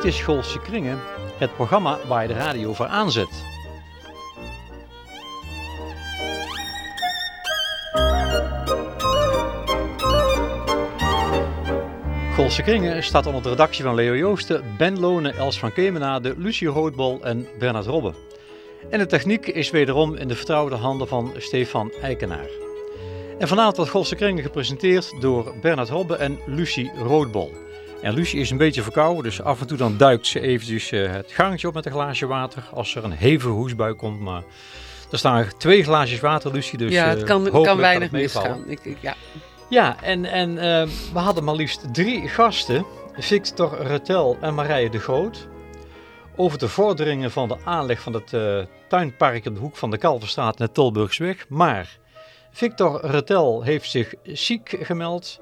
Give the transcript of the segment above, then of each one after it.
Dit is Golse Kringen, het programma waar je de radio voor aanzet. Golse Kringen staat onder de redactie van Leo Joosten, Ben Lonen, Els van Kemenade, Lucie Roodbol en Bernard Robbe. En de techniek is wederom in de vertrouwde handen van Stefan Eikenaar. En vanavond wordt Golse Kringen gepresenteerd door Bernard Robbe en Lucie Roodbol. En Lucie is een beetje verkouden, dus af en toe dan duikt ze eventjes uh, het gangetje op met een glaasje water als er een hevige hoesbui komt. Maar er staan twee glaasjes water, Lucie, dus Ja, het kan, uh, kan weinig misgaan. Ik, ik, ja. Ja, en, en uh, we hadden maar liefst drie gasten, Victor Retel en Marije de Groot, over de vorderingen van de aanleg van het uh, tuinpark op de hoek van de Kalverstraat en de Tilburgsweg. Maar Victor Retel heeft zich ziek gemeld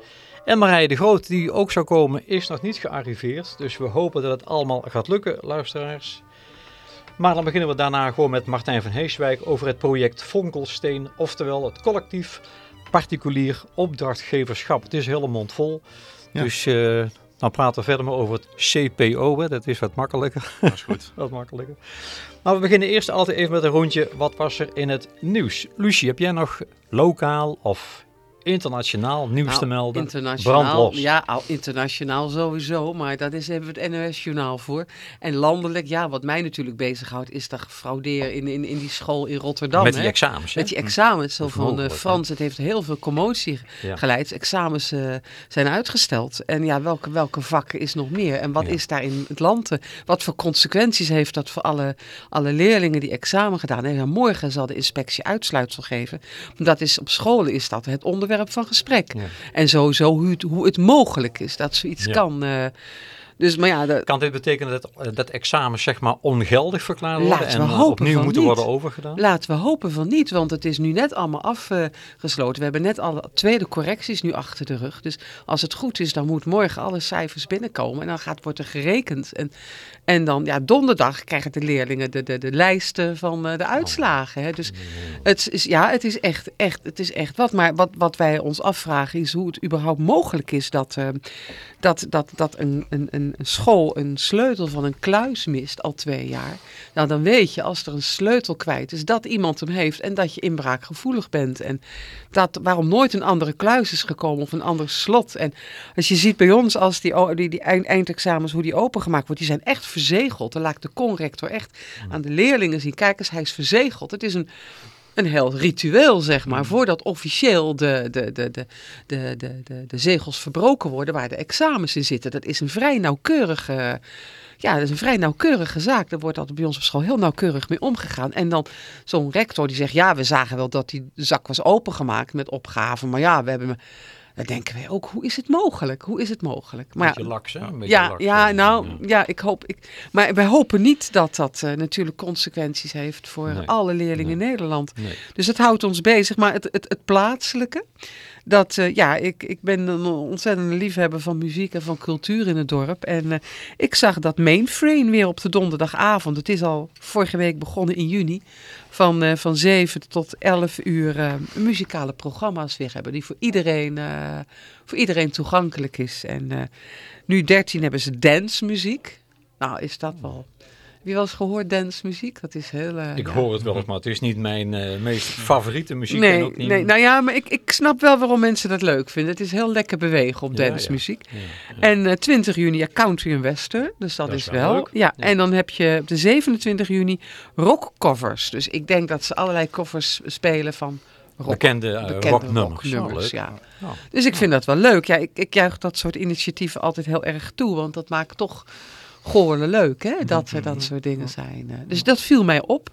en Marije de Groot, die ook zou komen, is nog niet gearriveerd. Dus we hopen dat het allemaal gaat lukken, luisteraars. Maar dan beginnen we daarna gewoon met Martijn van Heeswijk over het project Vonkelsteen, oftewel het collectief particulier opdrachtgeverschap. Het is hele mond vol. Ja. Dus uh, dan praten we verder maar over het CPO. Hè. Dat is wat makkelijker. Dat is goed. wat makkelijker. Maar we beginnen eerst altijd even met een rondje. Wat was er in het nieuws? Lucie, heb jij nog lokaal of internationaal nieuws nou, te melden? Internationaal, Brandlos. ja, al internationaal sowieso, maar dat is hebben we het NOS-journaal voor. En landelijk, ja, wat mij natuurlijk bezighoudt, is dat gefraudeer in, in, in die school in Rotterdam. Met die hè? examens, hè? Met die examens, zo van uh, Frans, het heeft heel veel commotie Ja. geleid. Examens uh, zijn uitgesteld. En ja, welke, welke vakken is nog meer? En wat Ja. is daar in het land? eh, Wat voor consequenties heeft dat voor alle, alle leerlingen die examen gedaan hebben? Ja, morgen zal de inspectie uitsluitsel geven. Dat is, op scholen is dat het onderwerp van gesprek. Ja. En sowieso hoe het, hoe het mogelijk is dat zoiets Ja. kan. eh. dus, maar ja, de, Kan dit betekenen dat, eh, dat examens zeg maar ongeldig verklaard worden Laten we en eh, hopen opnieuw van moeten niet. worden overgedaan? Laten we hopen van niet, want het is nu net allemaal afgesloten. we hebben net alle tweede correcties nu achter de rug. Dus als het goed is, dan moet morgen alle cijfers binnenkomen. En dan gaat, wordt er gerekend. En, en dan, ja, donderdag krijgen de leerlingen de, de, de lijsten van eh, de uitslagen. Hè. Dus het is, ja, het is echt, echt, het is echt wat. Maar wat, wat wij ons afvragen is hoe het überhaupt mogelijk is dat, eh, dat, dat, dat een, een, een school een sleutel van een kluis mist al twee jaar. Nou, dan weet je als er een sleutel kwijt is dat iemand hem heeft en dat je inbraakgevoelig bent. En dat waarom nooit een andere kluis is gekomen of een ander slot. En als je ziet bij ons als die, die, die eind- eindexamens hoe die opengemaakt wordt, die zijn echt verzegeld. Dan laat de conrector echt aan de leerlingen zien. Kijk eens, hij is verzegeld. Het is een een heel ritueel, zeg maar, voordat officieel de, de, de, de, de, de, de, de zegels verbroken worden waar de examens in zitten. Dat is een vrij nauwkeurige, ja, dat is een vrij nauwkeurige zaak. Daar wordt altijd bij ons op school heel nauwkeurig mee omgegaan. En dan zo'n rector die zegt, ja, we zagen wel dat die zak was opengemaakt met opgaven, maar ja, we hebben... Dan denken wij ook, hoe is het mogelijk? Hoe is het mogelijk? Maar Beetje ja, laks, hè? Een beetje ja, laks, ja, nou, ja. ja, ik hoop. Ik, maar wij hopen niet dat dat eh, natuurlijk consequenties heeft voor Nee. alle leerlingen Nee. in Nederland. Nee. Dus het houdt ons bezig. Maar het, het, het plaatselijke, dat, eh, ja, ik, ik ben een ontzettende liefhebber van muziek en van cultuur in het dorp. En eh, ik zag dat Mainframe weer op de donderdagavond. Het is al vorige week begonnen in juni. Van, eh, van 7 tot 11 uur muzikale programma's weer hebben. Die voor iedereen, voor iedereen toegankelijk is. En nu 13 hebben ze dancemuziek. Nou, is dat wel... Heb je wel eens gehoord dancemuziek? Dat is heel... eh, Ik ja. hoor het wel eens, maar het is niet mijn eh, meest favoriete muziek. en Nee, ook niet nee, nou ja, maar ik, ik snap wel waarom mensen dat leuk vinden. Het is heel lekker bewegen op Ja, ja. dancemuziek. Ja, ja. En eh, 20 juni, ja, country en western. Dus dat, Dat is wel. Ja, Ja. en dan heb je op de 27 juni rockcovers. Dus ik denk dat ze allerlei covers spelen van rock. Bekende, eh, bekende rocknummers. rocknummers, Oh, ja. Oh. Dus ik vind dat wel leuk. Ja, ik, ik juich dat soort initiatieven altijd heel erg toe. Want dat maakt toch goorle leuk, hè? Dat er dat soort dingen zijn. eh. Dus dat viel mij op.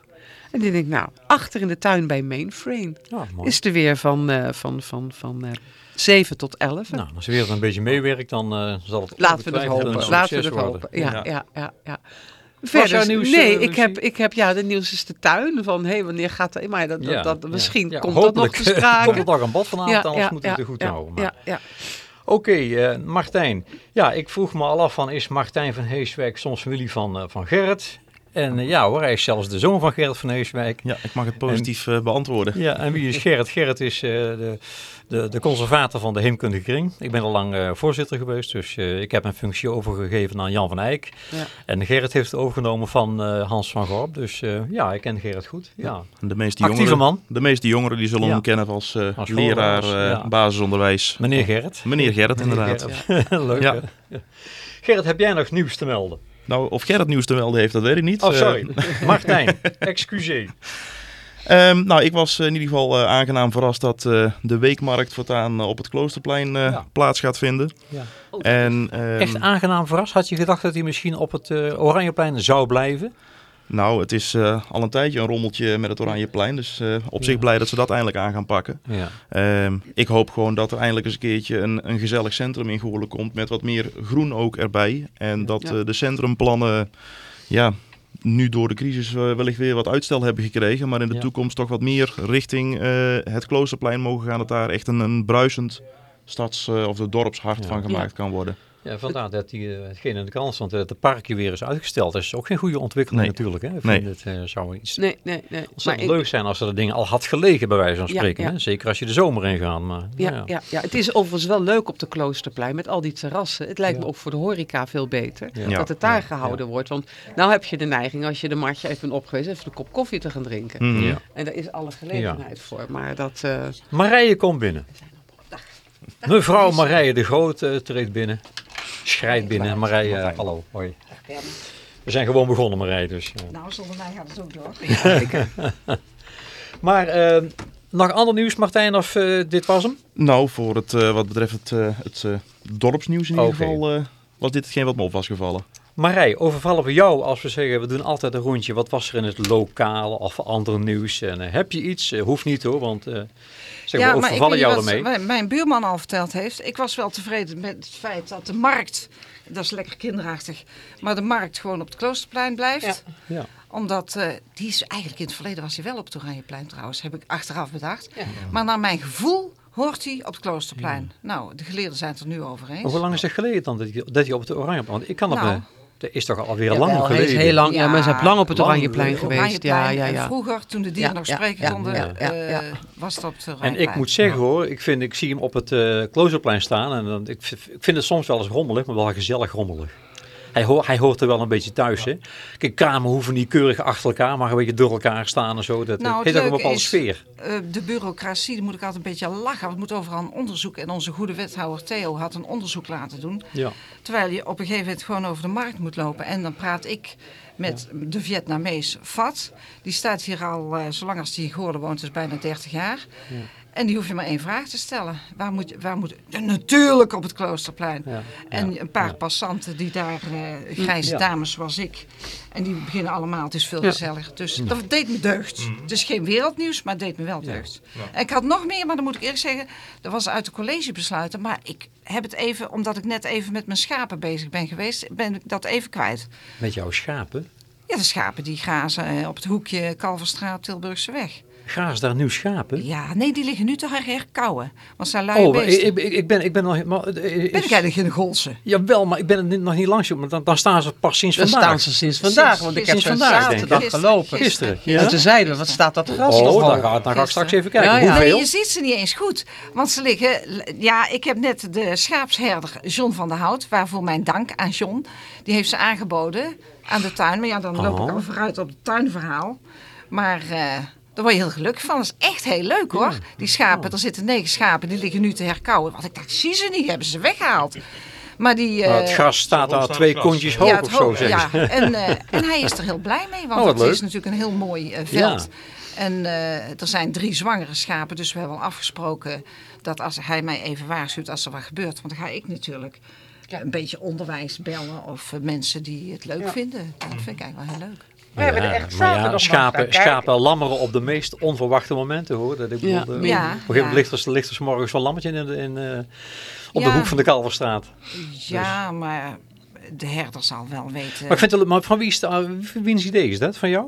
En dan denk ik, nou, achter in de tuin bij Mainframe Ja, mooi. is er weer van, eh, van, van, van eh 7 tot 11. Nou, als je weer een beetje meewerkt, dan zal het Laten we het hopen. Laten we het hopen. Ja, Ja. ja, ja, ja. Verder, nieuws, nee, ik heb, ik heb, ja, de nieuws is de tuin. Van, hé, wanneer gaat dat? Maar dat, dat, dat, misschien komt dat nog te sprake. komt het nog aan bod vanavond, anders moeten we het er goed ja, houden. maar- Ja, Oké, eh, Martijn. Ja, ik vroeg me al af van, is Martijn van Heeswijk soms familie van, eh, van Gerrit? En eh, ja hoor, hij is zelfs de zoon van Gerrit van Heeswijk. Ja, ik mag het positief eh, beantwoorden. Ja, en wie is Gerrit? Gerrit is eh, de, de, de conservator van de Heemkundige Kring. Ik ben al lang eh, voorzitter geweest, dus eh, ik heb mijn functie overgegeven aan Jan van Eyck. Ja. En Gerrit heeft het overgenomen van eh, Hans van Gorp. Dus eh, ja, ik ken Gerrit goed. Ja. De meeste Actieve jongeren, man, de meeste jongeren die zullen Ja. hem kennen als, eh, Als leraar eh, basisonderwijs. meneer Gerrit. Meneer Gerrit, Meneer inderdaad. Gerrit. Leuk Ja. hè? Gerrit, heb jij nog nieuws te melden? Nou, of Gerrit nieuws te melden heeft, dat weet ik niet. Oh, Eh, sorry. Martijn, excuseer. Ehm, nou, ik was in ieder geval eh, aangenaam verrast dat eh, de weekmarkt voortaan op het Kloosterplein eh, Ja. plaats gaat vinden. Ja. En, ehm, Echt aangenaam verrast. Had je gedacht dat hij misschien op het eh, Oranjeplein zou blijven? Nou, het is eh, al een tijdje een rommeltje met het Oranjeplein. Dus eh, op zich Ja. blij dat ze dat eindelijk aan gaan pakken. Ja. Ehm, ik hoop gewoon dat er eindelijk eens een keertje een, een gezellig centrum in Goorlen komt. Met wat meer groen ook erbij. En dat Ja. eh, de centrumplannen ja, nu door de crisis wellicht weer wat uitstel hebben gekregen. Maar in de Ja. toekomst toch wat meer richting eh, het Kloosterplein mogen gaan. Dat daar echt een, een bruisend stads- of de dorpshart Ja. van gemaakt kan worden. Ja, vandaar dat die, hetgeen in de krant stond, dat het parkje weer is uitgesteld. Dat is ook geen goede ontwikkeling Nee. natuurlijk. Hè? Ik Nee. vind het eh, zou iets Nee, nee, nee. ontzettend ik- leuk zijn als er de dingen al had gelegen, bij wijze van Ja, spreken. ja. Hè? Zeker als je de zomer in gaat. Maar, Ja, nou ja. Ja, het is overigens wel leuk op de Kloosterplein met al die terrassen. Het lijkt me Ja. ook voor de horeca veel beter Ja. Ja. dat het daar Ja, gehouden wordt. Want nou heb je de neiging, als je de marktje even op geweest, even een kop koffie te gaan drinken. Ja. En daar is alle gelegenheid voor. Maar dat, eh, Marije komt binnen. Mevrouw Marije de Groot treedt binnen. Schrijdt binnen. Marije, eh, hallo. Hoi. We zijn gewoon begonnen, Marije. Dus. Nou, zonder mij gaat het ook door. Maar eh, nog ander nieuws, Martijn, of eh, dit was hem? Nou, voor het, eh, wat betreft het, eh, het eh, dorpsnieuws in ieder geval eh, was dit hetgeen wat me op was gevallen. Marij, overvallen we jou als we zeggen, we doen altijd een rondje. Wat was er in het lokale of andere nieuws? En eh, heb je iets? Eh, hoeft niet hoor, want eh zeg maar, overvallen jou ermee. mijn- mijn buurman al verteld heeft. Ik was wel tevreden met het feit dat de markt, dat is lekker kinderachtig, maar de markt gewoon op het Kloosterplein blijft. Ja. Omdat, die is eigenlijk in het verleden was hij wel op het Oranjeplein trouwens, heb ik achteraf bedacht. Maar naar mijn gevoel hoort hij op het Kloosterplein. Nou, de geleerden zijn het er nu over eens. Hoe lang is het geleden dan dat je, dat je op het Oranje... Want ik kan het Nou. me... Dat is toch alweer ja, lang wel, is geleden. heel lang, ja, Ja, maar ze hebben lang op het lang Oranjeplein geweest. Ja, Oranjeplein. ja, En ja. vroeger, toen de dieren Ja, nog spreken ja, konden, ja, ja, eh, ja. was dat op het En Oranjeplein. ik moet zeggen hoor, ik, vind, ik zie hem op het eh Kloosterplein staan. En dan, ik, ik vind het soms wel eens rommelig, maar wel gezellig rommelig. Hij, hoort hij hoort er wel een beetje thuis. Hè? Kijk, kamer hoeven niet keurig achter elkaar, maar een beetje door elkaar staan en zo. Dat Nou, heeft ook een bepaalde is- sfeer. Eh, de bureaucratie, daar moet ik altijd een beetje lachen. Het moet overal een onderzoek. En onze goede wethouder Theo had een onderzoek laten doen. Ja. Terwijl je op een gegeven moment gewoon over de markt moet lopen. En dan praat ik met de Vietnamees Fat. Die staat hier al, eh, zolang als die Goorlen woont, dus bijna 30 jaar. En die hoef je maar één vraag te stellen. Waar moet, je- waar moet, natuurlijk op het Kloosterplein. Ja. En een paar passanten die daar, eh, grijze Ja. dames zoals ik, en die beginnen allemaal, het is veel Ja. gezellig. Dus dat deed me deugd. Het is geen wereldnieuws, maar het deed me wel deugd. En ik had nog meer, maar dan moet ik eerlijk zeggen, dat was uit de collegebesluiten. Maar ik heb het even, omdat ik net even met mijn schapen bezig ben geweest, ben ik dat even kwijt. Met jouw schapen. Ja, de schapen die grazen eh, op het hoekje Kalverstraat, Tilburgse weg. Graas daar nu schapen? Ja, nee, die liggen nu te herkauwen. Want ze zijn luie Oh, ik, ik, ik, ben, ik ben nog... Maar, eh, is- ben ik eigenlijk geen golse? Jawel, maar ik ben er niet- nog niet langs. Maar dan, dan staan ze pas sinds vandaag. staan ze sinds vandaag, Sinds- want ik heb sinds ze zaterdag Gisteren. gelopen. Gisteren. En Ja? toen zeiden we, wat staat dat gras toch Oh, al? dan ga, dan ga ik straks even kijken. Ja, ja. Hoeveel? Nee, je ziet ze niet eens goed. Want ze liggen... Ja, ik heb net de schaapsherder John van der Hout... waarvoor mijn dank aan John... die heeft ze aangeboden aan de tuin. Maar ja, dan loop Oh. ik al vooruit op het tuinverhaal. Maar eh, daar word je heel gelukkig van. Dat is echt heel leuk hoor. Die schapen, er zitten negen schapen... die liggen nu te herkauwen. Want ik dacht, zie ze niet, hebben ze weggehaald. Maar die... Het eh, gras staat daar twee kontjes hoog ja, het of zo, zeggen ja. En, eh, en hij is er heel blij mee, want Oh, het leuk. is natuurlijk een heel mooi eh, veld. En eh, er zijn drie zwangere schapen, dus we hebben al afgesproken dat als hij mij even waarschuwt als er wat gebeurt, want dan ga ik natuurlijk een beetje onderwijs bellen of mensen die het leuk vinden. Dat vind ik eigenlijk wel heel leuk. We hebben er echt zaterdag ja, schapen, schapen lammeren op de meest onverwachte momenten hoor. Dat ik Ja. bedoel, Ja, op een gegeven moment ja. ligt er, morgens zo'n lammetje in, de- in, eh, op de hoek van de Kalverstraat. Ja, maar de herder zal wel weten. Maar, ik vind het, maar van wie is het, uh, wiens idee is dat? Van jou?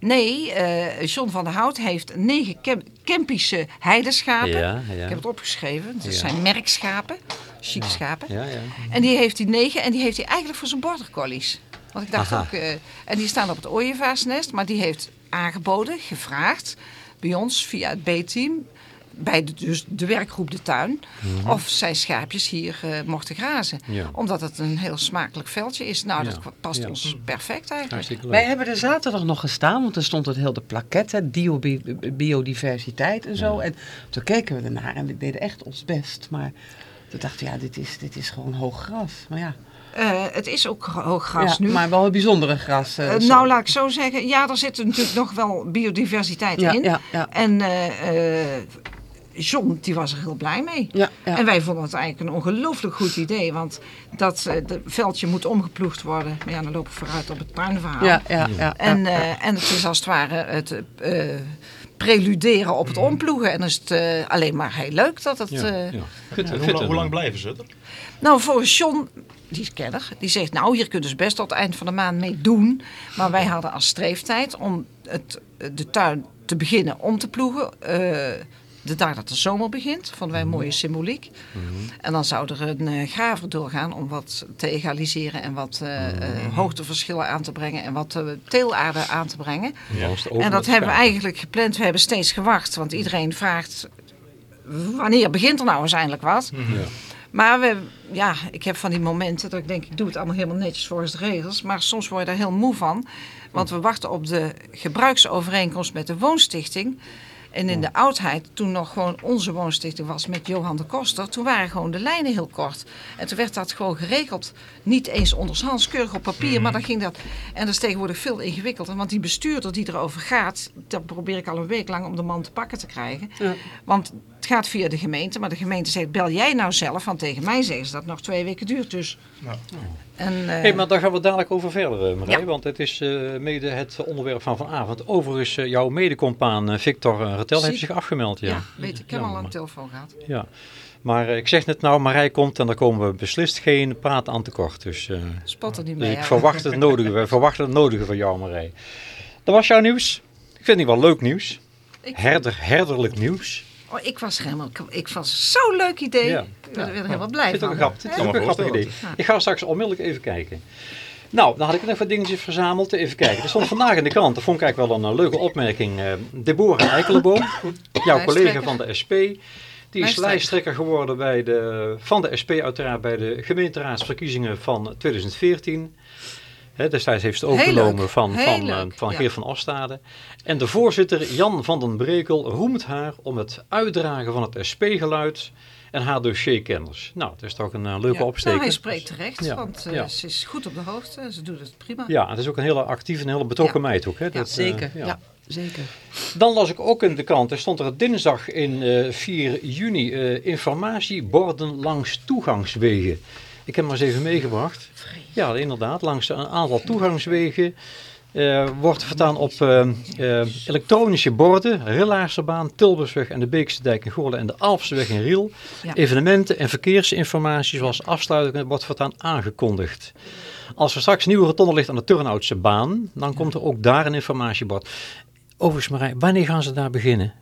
Nee, eh, John van der Hout heeft negen Kem Kempische heideschapen. Ja, ja. Ik heb het opgeschreven. Dat Ja. zijn merkschapen, chic schapen. Ja, ja. En die heeft hij negen en die heeft hij eigenlijk voor zijn border collies. Want ik dacht Aha. ook, eh, en die staan op het ooievaarsnest, maar die heeft aangeboden, gevraagd bij ons via het B-team, bij de, dus de werkgroep De Tuin, of zij schaapjes hier eh, mochten grazen. Mhm. Ja. Omdat het een heel smakelijk veldje is. Nou, Ja. dat past Ja. ons perfect eigenlijk. Hartstikke Wij hebben er zaterdag nog gestaan, want er stond het heel de plaquette, biodiversiteit en zo. En toen keken we ernaar en we deden echt ons best. Maar toen dachten we, ja, dit is, dit is gewoon hoog gras. Maar ja, het is ook hoog gras ja, nu. maar wel een bijzondere gras. eh, Eh, nou, laat ik zo zeggen. Ja, er zit natuurlijk nog wel biodiversiteit ja, in. ja, ja, En eh, eh, John, die was er heel blij mee. ja, ja. En wij vonden het eigenlijk een ongelooflijk goed idee. Want dat eh, de veldje moet omgeploegd worden. Maar ja, dan loop ik vooruit op het tuinverhaal. ja, ja, ja, En, ja, ja. eh, en het is als het ware het eh, preluderen op het omploegen. En dan is het eh, alleen maar heel leuk dat het... Ja, eh, ja. Goed, Hoe, goed, lang- eh, hoe lang blijven ze er? nou, volgens John, die is kenner, die zegt... nou, hier kunnen ze best tot het eind van de maand mee doen. Maar wij hadden als streeftijd om het, de tuin te beginnen om te ploegen... eh, de dag dat de zomer begint, vonden wij een mooie symboliek. En dan zou er een eh, graver doorgaan om wat te egaliseren... en wat eh, eh, hoogteverschillen aan te brengen... en wat teelaarde aan te brengen. En dat hebben we eigenlijk gepland. We hebben steeds gewacht, want iedereen vraagt... wanneer begint er nou eens eindelijk wat? Ja. Maar we, ja, ik heb van die momenten dat ik denk, ik doe het allemaal helemaal netjes volgens de regels. Maar soms word je daar heel moe van. Want we wachten op de gebruiksovereenkomst met de woonstichting. En in de oudheid, toen nog gewoon onze woonstichting was met Johan de Koster, toen waren gewoon de lijnen heel kort. En toen werd dat gewoon geregeld. Niet eens onderhands, keurig op papier, maar dan ging dat. En dat is tegenwoordig veel ingewikkelder. Want die bestuurder die erover gaat, dat probeer ik al een week lang om de man te pakken te krijgen. Ja. Want het gaat via de gemeente, maar de gemeente zegt, bel jij nou zelf? Want tegen mij zeggen ze dat het nog twee weken duurt. Dus. Nou. En, eh, Hey, maar daar gaan we dadelijk over verder, eh, Marij. Ja. Want het is eh, mede het onderwerp van vanavond. Overigens, eh, jouw medecompaan Victor Retel heeft zich afgemeld. Ja, ja, weet ik, ik heb Ja, al aan de telefoon gehad. Ja. Maar eh, ik zeg net nou, Marij komt en daar komen we beslist geen praat aan tekort. Dus eh, Spot er niet dus mee. ik verwacht het nodige. We verwachten het nodige van jou, Marij. Dat was jouw nieuws. Ik vind het wel leuk nieuws. Herder, herderlijk nieuws. Oh, ik was helemaal, ik was zo'n leuk idee. Ja. Ik ben er helemaal blij vind het ook van. een grappig, het is ook een grappig idee. Ik ga straks onmiddellijk even kijken. Nou, dan had ik nog wat dingetjes verzameld. Even kijken. Er stond vandaag in de krant, dat vond ik eigenlijk wel een eh, leuke opmerking. eh Deborah Eikelenboom, jouw collega van de SP. Die is Lijsttrekker. lijsttrekker geworden bij de, van de SP uiteraard bij de gemeenteraadsverkiezingen van 2014. Hè, destijds heeft ze het overgenomen van, van, eh, van ja. Geert van Ostade. En de voorzitter Jan van den Brekel roemt haar om het uitdragen van het SP-geluid en haar dossierkennis. Nou, dat is toch een eh, leuke Ja. opsteker. Nou, hij spreekt terecht, Ja, want eh, ja. ze is goed op de hoogte en ze doet het prima. Ja, het is ook een hele actieve en hele betrokken meid ook. Hè? Dat, Zeker, ja. ja. zeker. Dan las ik ook in de krant, er stond er dinsdag in eh 4 juni informatieborden langs toegangswegen. Ik heb maar eens even meegebracht. Ja, inderdaad, langs een aantal toegangswegen eh, wordt vertaan op eh, eh, elektronische borden, Rillaarserbaan, Tilburgsweg en de Beekse Dijk in Goorlen en de Alpseweg in Riel. Ja. Evenementen en verkeersinformatie zoals afsluitingen wordt voortaan aangekondigd. Als er straks nieuwe rotonde ligt aan de Turnhoutse baan, dan komt er ook daar een informatiebord. Overigens Marij, wanneer gaan ze daar beginnen?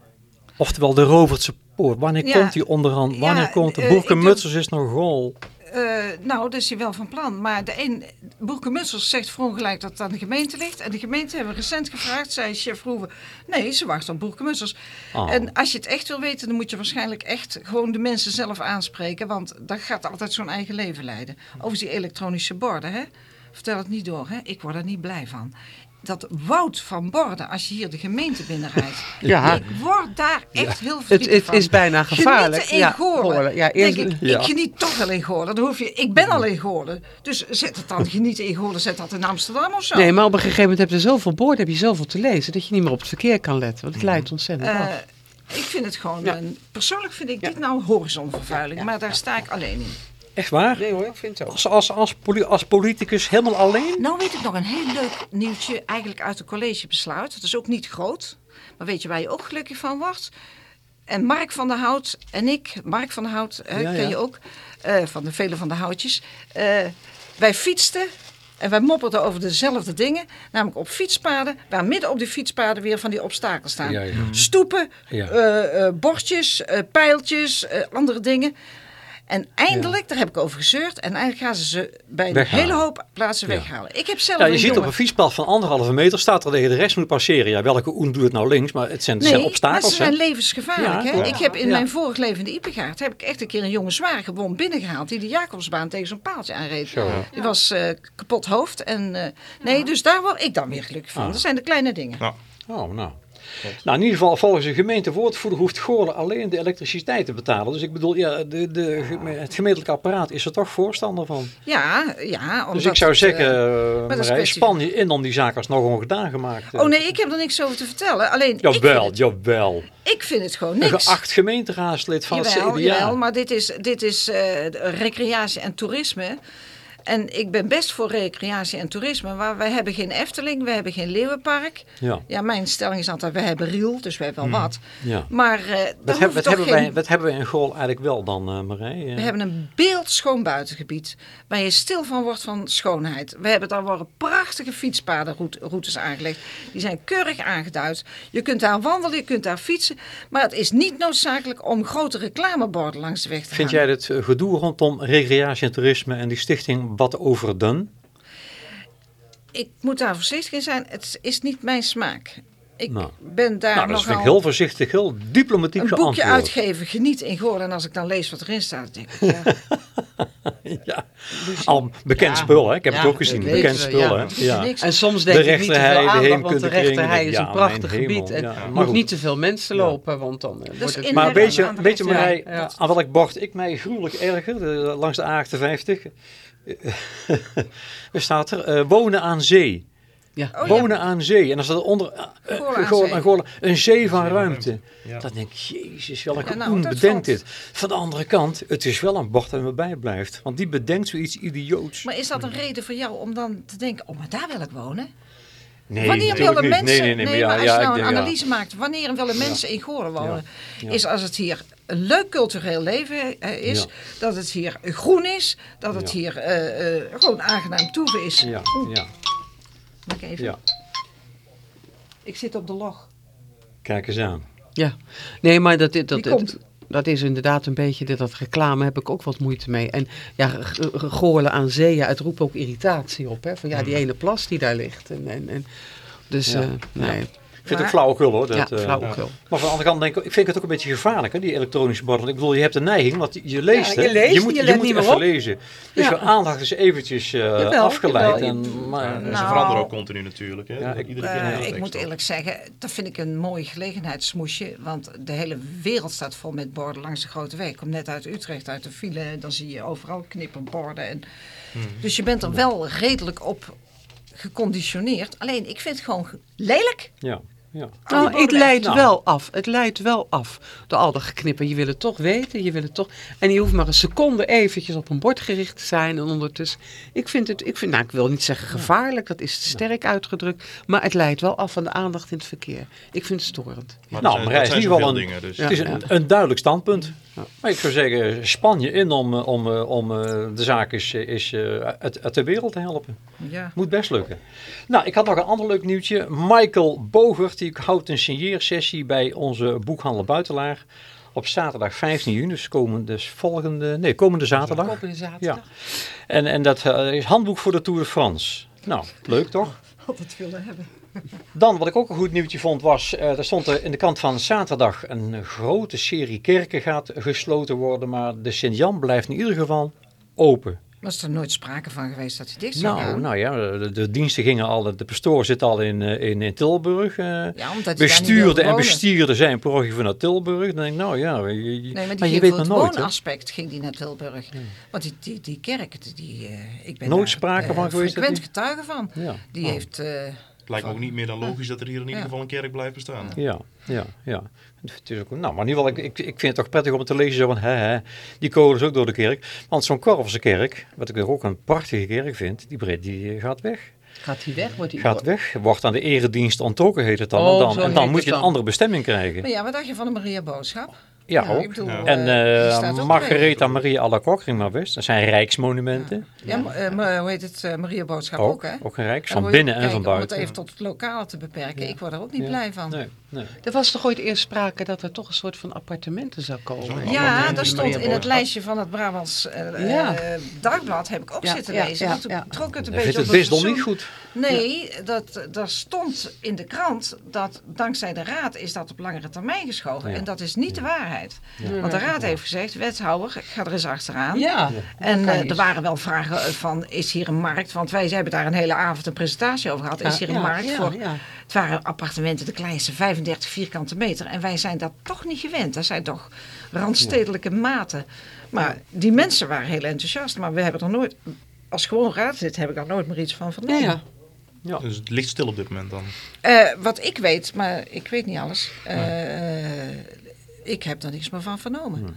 Oftewel de Rovertse Poort, wanneer Ja, komt die onderhand? Wanneer ja, komt de Boerke Mutsers is nog? Eh, nou, dat is hij wel van plan. Maar de een, Boerke Mutsels zegt voor ongelijk dat het aan de gemeente ligt. En de gemeente hebben recent gevraagd, zei chef Roeven, nee, ze wacht op Boerke Mutsels. Oh. En als je het echt wil weten, dan moet je waarschijnlijk echt gewoon de mensen zelf aanspreken. Want dat gaat altijd zo'n eigen leven leiden. Over die elektronische borden, hè. Vertel het niet door, hè. Ik word er niet blij van. Dat woud van borden, als je hier de gemeente binnenrijdt. Ja, Ik word daar echt heel het, verdrietig het van. is bijna gevaarlijk. Genieten in ja, Goorlen. Ja, eerst, ik, Ja. ik geniet toch wel in Goorlen. Dan hoef je, ik ben al in Goorlen. Dus zet het dan genieten in Goorlen, zet dat in Amsterdam of zo. nee, maar op een gegeven moment heb je zoveel borden, heb je zoveel te lezen, dat je niet meer op het verkeer kan letten. Want het leidt ontzettend af. ik vind het gewoon, een, persoonlijk vind ik dit nou horizonvervuiling. Maar daar sta ik alleen in. Echt waar? Nee hoor, ik vind het ook. Als, als, als, poli- als politicus helemaal alleen? Nou weet ik nog een heel leuk nieuwtje, eigenlijk uit een collegebesluit. Het is ook niet groot, maar weet je waar je ook gelukkig van wordt? En Mark van der Hout en ik, Mark van der Hout, hè, Ja, ken ja. je ook, eh, van de vele van de houtjes. Eh, wij fietsten en wij mopperden over dezelfde dingen, namelijk op fietspaden, waar midden op die fietspaden weer van die obstakels staan. Ja, ja. Stoepen, Ja. eh, eh, bordjes, eh, pijltjes, eh, andere dingen. En eindelijk, daar heb ik over gezeurd, en eindelijk gaan ze ze bij een hele hoop plaatsen Ja. weghalen. Ik heb zelf Ja, je een ziet op een fietspad van anderhalve meter staat er dat je de rest moet passeren. Ja, welke oen doet het nou links? Maar het zijn, zijn Nee, maar obstakels. ze zijn hè? levensgevaarlijk. Ja, hè? ja. Ik heb in Ja. mijn vorig leven in de Ipegaard heb ik echt een keer een jongen zwaar gewond binnengehaald die de Jacobsbaan tegen zo'n paaltje aanreed. Zo. Die was eh, kapot hoofd en eh, nee, dus daar word ik dan weer gelukkig van. Ah. Dat zijn de kleine dingen. Nou, Oh, nou. Nou, in ieder geval, volgens de gemeentewoordvoerder hoeft Goorlen alleen de elektriciteit te betalen. Dus ik bedoel, ja, de, de, het gemeentelijk apparaat is er toch voorstander van. Ja, ja. Omdat dus ik zou het, zeggen, eh, uh, Marij, span je in om die zaak alsnog ongedaan gemaakt. eh. Oh nee, ik heb er niks over te vertellen. Alleen, ik Jawel, het, jawel. ik vind het gewoon Een niks. geacht gemeenteraadslid van jawel, het CDA. jawel, maar dit is, dit is eh, recreatie en toerisme. En ik ben best voor recreatie en toerisme, maar wij hebben geen Efteling, we hebben geen Leeuwenpark. Ja, Ja, mijn stelling is altijd, we hebben Riel, dus we hebben wel wat. ja. Maar daar Wat, heb- hebben geen... wij, wat hebben wij in Goorl eigenlijk wel dan, eh Marij? We hebben een beeldschoon buitengebied waar je stil van wordt van schoonheid. We hebben daar worden prachtige fietspadenroutes aangelegd. Die zijn keurig aangeduid. Je kunt daar wandelen, je kunt daar fietsen. Maar het is niet noodzakelijk om grote reclameborden langs de weg te Vind hangen. jij het eh, gedoe rondom recreatie en toerisme en die stichting Wat Over Dun? Ik moet daar voorzichtig in zijn. Het is niet mijn smaak. Ik Nou. ben daar nou, dat is nogal vind ik heel voorzichtig, heel diplomatiek een boekje geantwoord. uitgeven, geniet in Goorlen. En als ik dan lees wat erin staat, denk ik... Ja, Ja, al bekend spul, hè? Ik heb Ja, het ook gezien. Bekend spul, ja. hè? Ja. niks. En soms De denk ik niet te veel de aandacht, want de rechterhei is ja, een prachtig gebied. En ja. er Maar moet goed. niet te veel mensen Ja. lopen, want dan eh, wordt het... Maar weet je, aan weet je aan welk bord ik mij gruwelijk erger, de- langs de A58, er staat er, eh, wonen aan zee. Ja. Oh, ja. wonen aan zee. En dan staat er onder, eh, eh, Goorlen aan Goorlen- zee. Goorlen, een zee van ruimte. Ja. Dan denk ik, jezus, welke Ja, nou, dat bedenkt dit. Van de andere kant, het is wel een bord dat me bijblijft. Want die bedenkt zoiets idioots. Maar is dat een reden voor jou om dan te denken, oh, maar daar wil ik wonen? Nee, wanneer willen niet. mensen, Nee, nee, nee, maar ja, als ja, je nou ik een ja. analyse maakt, wanneer willen mensen in Goorlen wonen? Ja. Is als het hier een leuk cultureel leven eh, is, Ja. dat het hier groen is, dat het Ja. hier eh, eh, gewoon aangenaam toeven is. Ja, ja, Mag ik even? ja. Ik zit op de log. Kijk eens aan. Ja, nee, maar dat, dat, Die dat, komt. Dat is inderdaad een beetje, dat, dat reclame heb ik ook wat moeite mee. En ja, Goorlen aan zee, ja, het roept ook irritatie op. Hè? Van ja, die ene plas die daar ligt. En, en, en, dus Ja, eh, nee, Ik vind het flauwekul hoor. Dat, ja, eh, flauwekul. Maar van de andere kant denk ik, ik vind het ook een beetje gevaarlijk, hè, die elektronische borden. Ik bedoel, je hebt de neiging, want je leest, Ja, hè. je leest, moet, je moet niet meer even op. lezen. Dus Ja. je aandacht is eventjes eh, Jawel, afgeleid. jawel. En, maar, En ze Nou, veranderen ook continu natuurlijk. Hè? Ja, ik- Iedere Eh, keer een hele ik moet eerlijk zeggen, dat vind ik een mooi gelegenheidssmoesje. Want de hele wereld staat vol met borden langs de grote weg. Ik kom net uit Utrecht, uit de file. Dan zie je overal knipperborden. En, Dus je bent er wel redelijk op geconditioneerd. Alleen, ik vind het gewoon lelijk. ja, ja. Die Nou, het leidt Nou. wel af. Het leidt wel af. Door al dat geknippen. Je wil het toch weten. Je wil het toch. En je hoeft maar een seconde eventjes op een bord gericht te zijn. En ondertussen. Ik vind het. Ik vind, nou, ik wil niet zeggen gevaarlijk. Dat is te sterk uitgedrukt. Maar het leidt wel af van de aandacht in het verkeer. Ik vind het storend. Maar Nou, maar is een- dingen. Dus. Ja. Het is een, een duidelijk standpunt. Maar ik zou zeggen, span je in om, eh, om, eh, om eh, de zaak is, is, eh, uit, uit de wereld te helpen. Ja. Moet best lukken. Nou, ik had nog een ander leuk nieuwtje. Michael Bogert, die houdt een signeersessie bij onze boekhandel Buitelaar. Op zaterdag 15 juni, dus komende, dus volgende, nee, komende zaterdag. Komende zaterdag. Ja. En, en dat eh, is handboek voor de Tour de France. Nou, leuk toch? Altijd willen hebben. Dan, wat ik ook een goed nieuwtje vond, was, eh er stond er in de kant van zaterdag een grote serie kerken gaat gesloten worden, maar de Sint-Jan blijft in ieder geval open. Was er nooit sprake van geweest dat hij dicht zou Nou, gaan? nou ja, de, de diensten gingen al, de pastoor zit al in, eh, in, in Tilburg. eh, ja, omdat wilde en bestierder zijn ongeveer naar Tilburg. Dan denk ik, nou ja, je, Nee, maar, die maar je weet voor maar nooit. woonaspect ging die naar Tilburg. Want die, die, die kerk, die, eh, ik ben Nooit daar, sprake van geweest die- getuige van. Ja. Die Oh. heeft... Het lijkt me ook niet meer dan logisch dat er hier in ieder geval een kerk blijft bestaan. Ja, ja, ja. Het is ook, nou, maar in ieder geval, ik, ik, ik vind het toch prettig om het te lezen zo van, hè, hè, die codes ook door de kerk. Want zo'n Korfse kerk, wat ik er ook een prachtige kerk vind, die, bre- die gaat weg. Gaat hij weg? Wordt hij Gaat weg, wordt aan de eredienst onttrokken heet het dan. Oh, en dan, en dan moet je een dan. andere bestemming krijgen. maar ja, wat dacht je van de Maria Boodschap? Ja, ook. bedoel, Ja. eh, En eh ook Margaretha Maria ging maar best. Dat zijn rijksmonumenten. Ja, maar, eh, maar hoe heet het? eh, Maria Boodschap Ook, ook, hè? ook een rijks, En van binnen en van kijken, Om buiten. het even tot het lokale te beperken. Ja. Ik word er ook niet Ja. blij van. Nee, Nee. Er was toch ooit eerst sprake dat er toch een soort van appartementen zou komen? Ja, dat stond in het lijstje van het Brabants eh, Ja. eh, Dagblad, heb ik ook Ja, zitten ja, lezen. ja, En toen ja. trok het een beetje het bisdom niet goed. Nee, dat, dat stond in de krant dat dankzij de raad is dat op langere termijn geschoven. Ja. En dat is niet de waarheid. Want de raad heeft gezegd, wethouder, ik ga er eens achteraan. Ja. En eh, er waren wel vragen van, is hier een markt? Want wij hebben daar een hele avond een presentatie over gehad. Is hier een Ja, markt ja, voor? Het waren appartementen, de kleinste 35 vierkante meter. En wij zijn dat toch niet gewend. Dat zijn toch randstedelijke maten. Maar die mensen waren heel enthousiast. Maar we hebben er nooit, als gewoon raadslid heb ik daar nooit meer iets van vernomen. ja. Ja. Dus het ligt stil op dit moment dan. Eh, wat ik weet, maar ik weet niet alles. eh, ik heb daar niks meer van vernomen.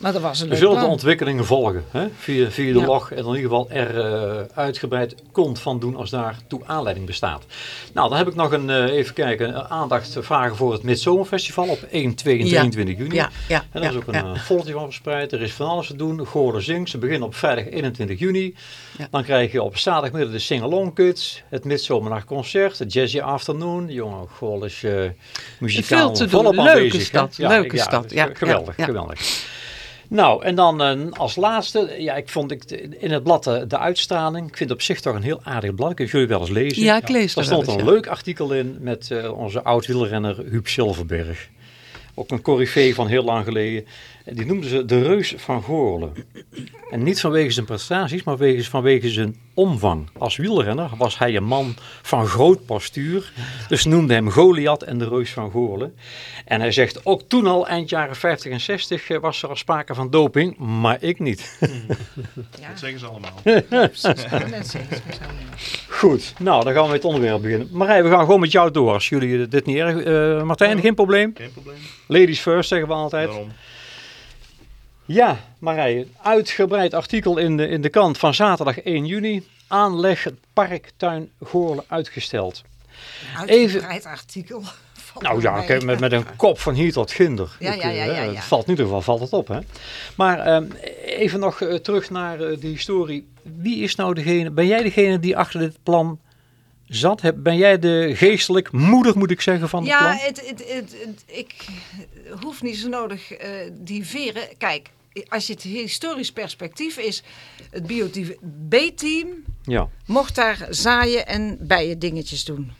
Maar er was een We zullen de ontwikkelingen volgen hè? Via, via de Ja. log en in ieder geval er eh, uitgebreid kont van doen als daartoe aanleiding bestaat. Nou, dan heb ik nog een, eh, even kijken, een aandacht vragen voor het Midzomerfestival op 1, 2 en Ja. 23 juni. Ja, ja, En daar is ook een ja. eh, foldertje van verspreid. Er is van alles te doen. Goorlen zingt. Ze beginnen op vrijdag 21 juni. Ja. Dan krijg je op zaterdagmiddag de Sing-Along Kids. Het Midzomernachtconcert. Het Jazzy Afternoon. Jongen, Goorl is muzikaal Veel te volop aanwezig, Ja, leuke ja, stad, het- ja, Geweldig, geweldig. Nou, en dan eh, als laatste, ja, ik vond ik, in het blad eh, de uitstraling. Ik vind het op zich toch een heel aardig blad. Ik heb jullie wel eens lezen. Ja, ik lees Daar er stond eens, een leuk artikel in met eh, onze oud-wielrenner Huub Silverberg. Ook een corifee van heel lang geleden. Die noemden ze de reus van Goorlen. En niet vanwege zijn prestaties, maar wegens, vanwege zijn omvang. Als wielrenner was hij een man van groot postuur. Dus ze noemden hem Goliath en de reus van Goorlen. En hij zegt, ook toen al eind jaren 50 en 60 eh, was er al sprake van doping, maar ik niet. Ja, Dat zeggen ze allemaal. Goed, nou dan gaan we met het onderwerp beginnen. Marij, we gaan gewoon met jou door als jullie dit niet erg... eh, Martijn, geen probleem? Geen probleem. Ladies first zeggen we altijd. Daarom. Ja, Marij, uitgebreid artikel in de, in de krant van zaterdag 1 juni. Aanleg parktuin Goorlen uitgesteld. Uitgebreid artikel. Nou ja, met, met een kop van hier tot ginder. Ja, ja, ja, eh, ja, ja. Het valt in ieder geval valt het op. Hè? Maar ehm, even nog eh, terug naar eh, die historie. Wie is nou degene, ben jij degene die achter dit plan zat? Heb- Ben jij de geestelijk moeder, moet ik zeggen, van het Ja, plan? het, het, het, het- ik hoef niet zo nodig eh, die veren. Kijk, als je het historisch perspectief is, het B-team Ja. mocht daar zaaien en bijen dingetjes doen.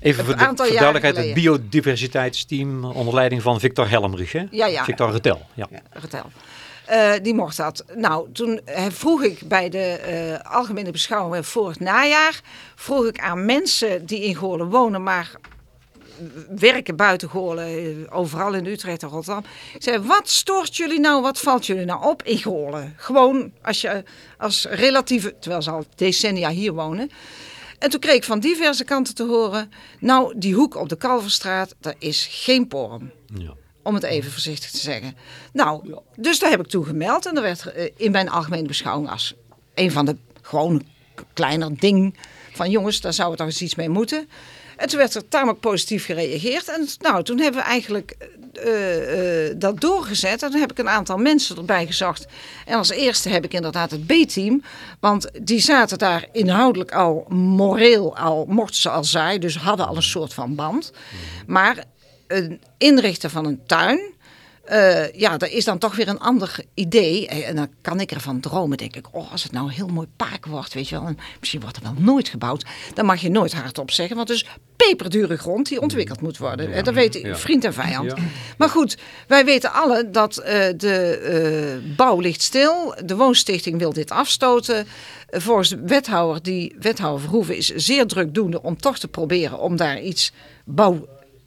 Even voor de voor duidelijkheid, het biodiversiteitsteam onder leiding van Victor Helmrich. Hè? Ja, ja. Victor Retel. Ja. Vertel. Eh, die mocht dat. Nou, toen eh, vroeg ik bij de eh, algemene beschouwingen voor het najaar, vroeg ik aan mensen die in Goorlen wonen, maar werken buiten Goorlen, eh, overal in Utrecht en Rotterdam. Ik zei, wat stoort jullie nou, wat valt jullie nou op in Goorlen? Gewoon als je als relatieve, terwijl ze al decennia hier wonen. En toen kreeg ik van diverse kanten te horen, nou die hoek op de Kalverstraat, daar is geen porm. Ja. Om het even voorzichtig te zeggen. Nou, dus daar heb ik toe gemeld. En er werd eh, in mijn algemene beschouwing als een van de gewoon kleiner ding van jongens, daar zou het toch eens iets mee moeten. En toen werd er tamelijk positief gereageerd. En nou, toen hebben we eigenlijk eh, eh, dat doorgezet. En toen heb ik een aantal mensen erbij gezocht. En als eerste heb ik inderdaad het B-team. Want die zaten daar inhoudelijk al moreel al, mochten ze al zaaien. Dus hadden al een soort van band. Maar een inrichten van een tuin. Eh, ja, dat is dan toch weer een ander idee. Eh, En dan kan ik ervan dromen, denk ik. Oh, als het nou een heel mooi park wordt, weet je wel. En misschien wordt er wel nooit gebouwd. Dan mag je nooit hardop zeggen. Want het is peperdure grond die ontwikkeld moet worden. Eh, dat weet ja. vriend en vijand. Ja. Maar goed, wij weten alle dat de eh, bouw ligt stil. De woonstichting wil dit afstoten. Volgens de wethouder, die wethouder Verhoeven is zeer drukdoende om toch te proberen om daar iets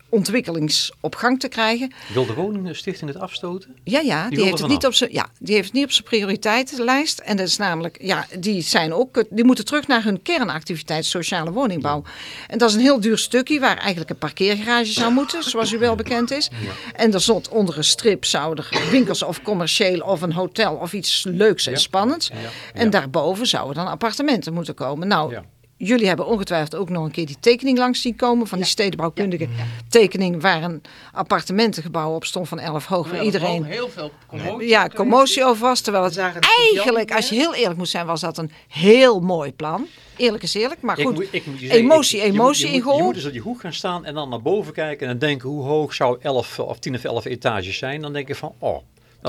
bouwontwikkelings op gang te krijgen. Wil de Woningstichting het afstoten? Ja, ja, Die heeft het niet op zijn, ja, die heeft het niet op zijn prioriteitenlijst. En dat is namelijk, ja, die zijn ook, die moeten terug naar hun kernactiviteit, sociale woningbouw. En dat is een heel duur stukje waar eigenlijk een parkeergarage zou moeten, zoals u wel bekend is. En er stond onder een strip zouden er winkels of commercieel of een hotel of iets leuks en Ja. spannends. En daarboven zouden dan appartementen moeten komen. Nou, Ja. Jullie hebben ongetwijfeld ook nog een keer die tekening langs zien komen van die stedenbouwkundige tekening waar een appartementengebouw op stond van 11 hoog, waar iedereen heel veel commotie. ja, commotie over was. Terwijl het eigenlijk, als je heel eerlijk moet zijn, was dat een heel mooi plan. Eerlijk is eerlijk, maar Ik goed. moet- ik moet je zeggen, emotie, ik- moet- emotie je in Je moet dus op die hoek gaan staan en dan naar boven kijken en denken hoe hoog zou 11 of 10 of 11 etages zijn. Dan denk je van, oh,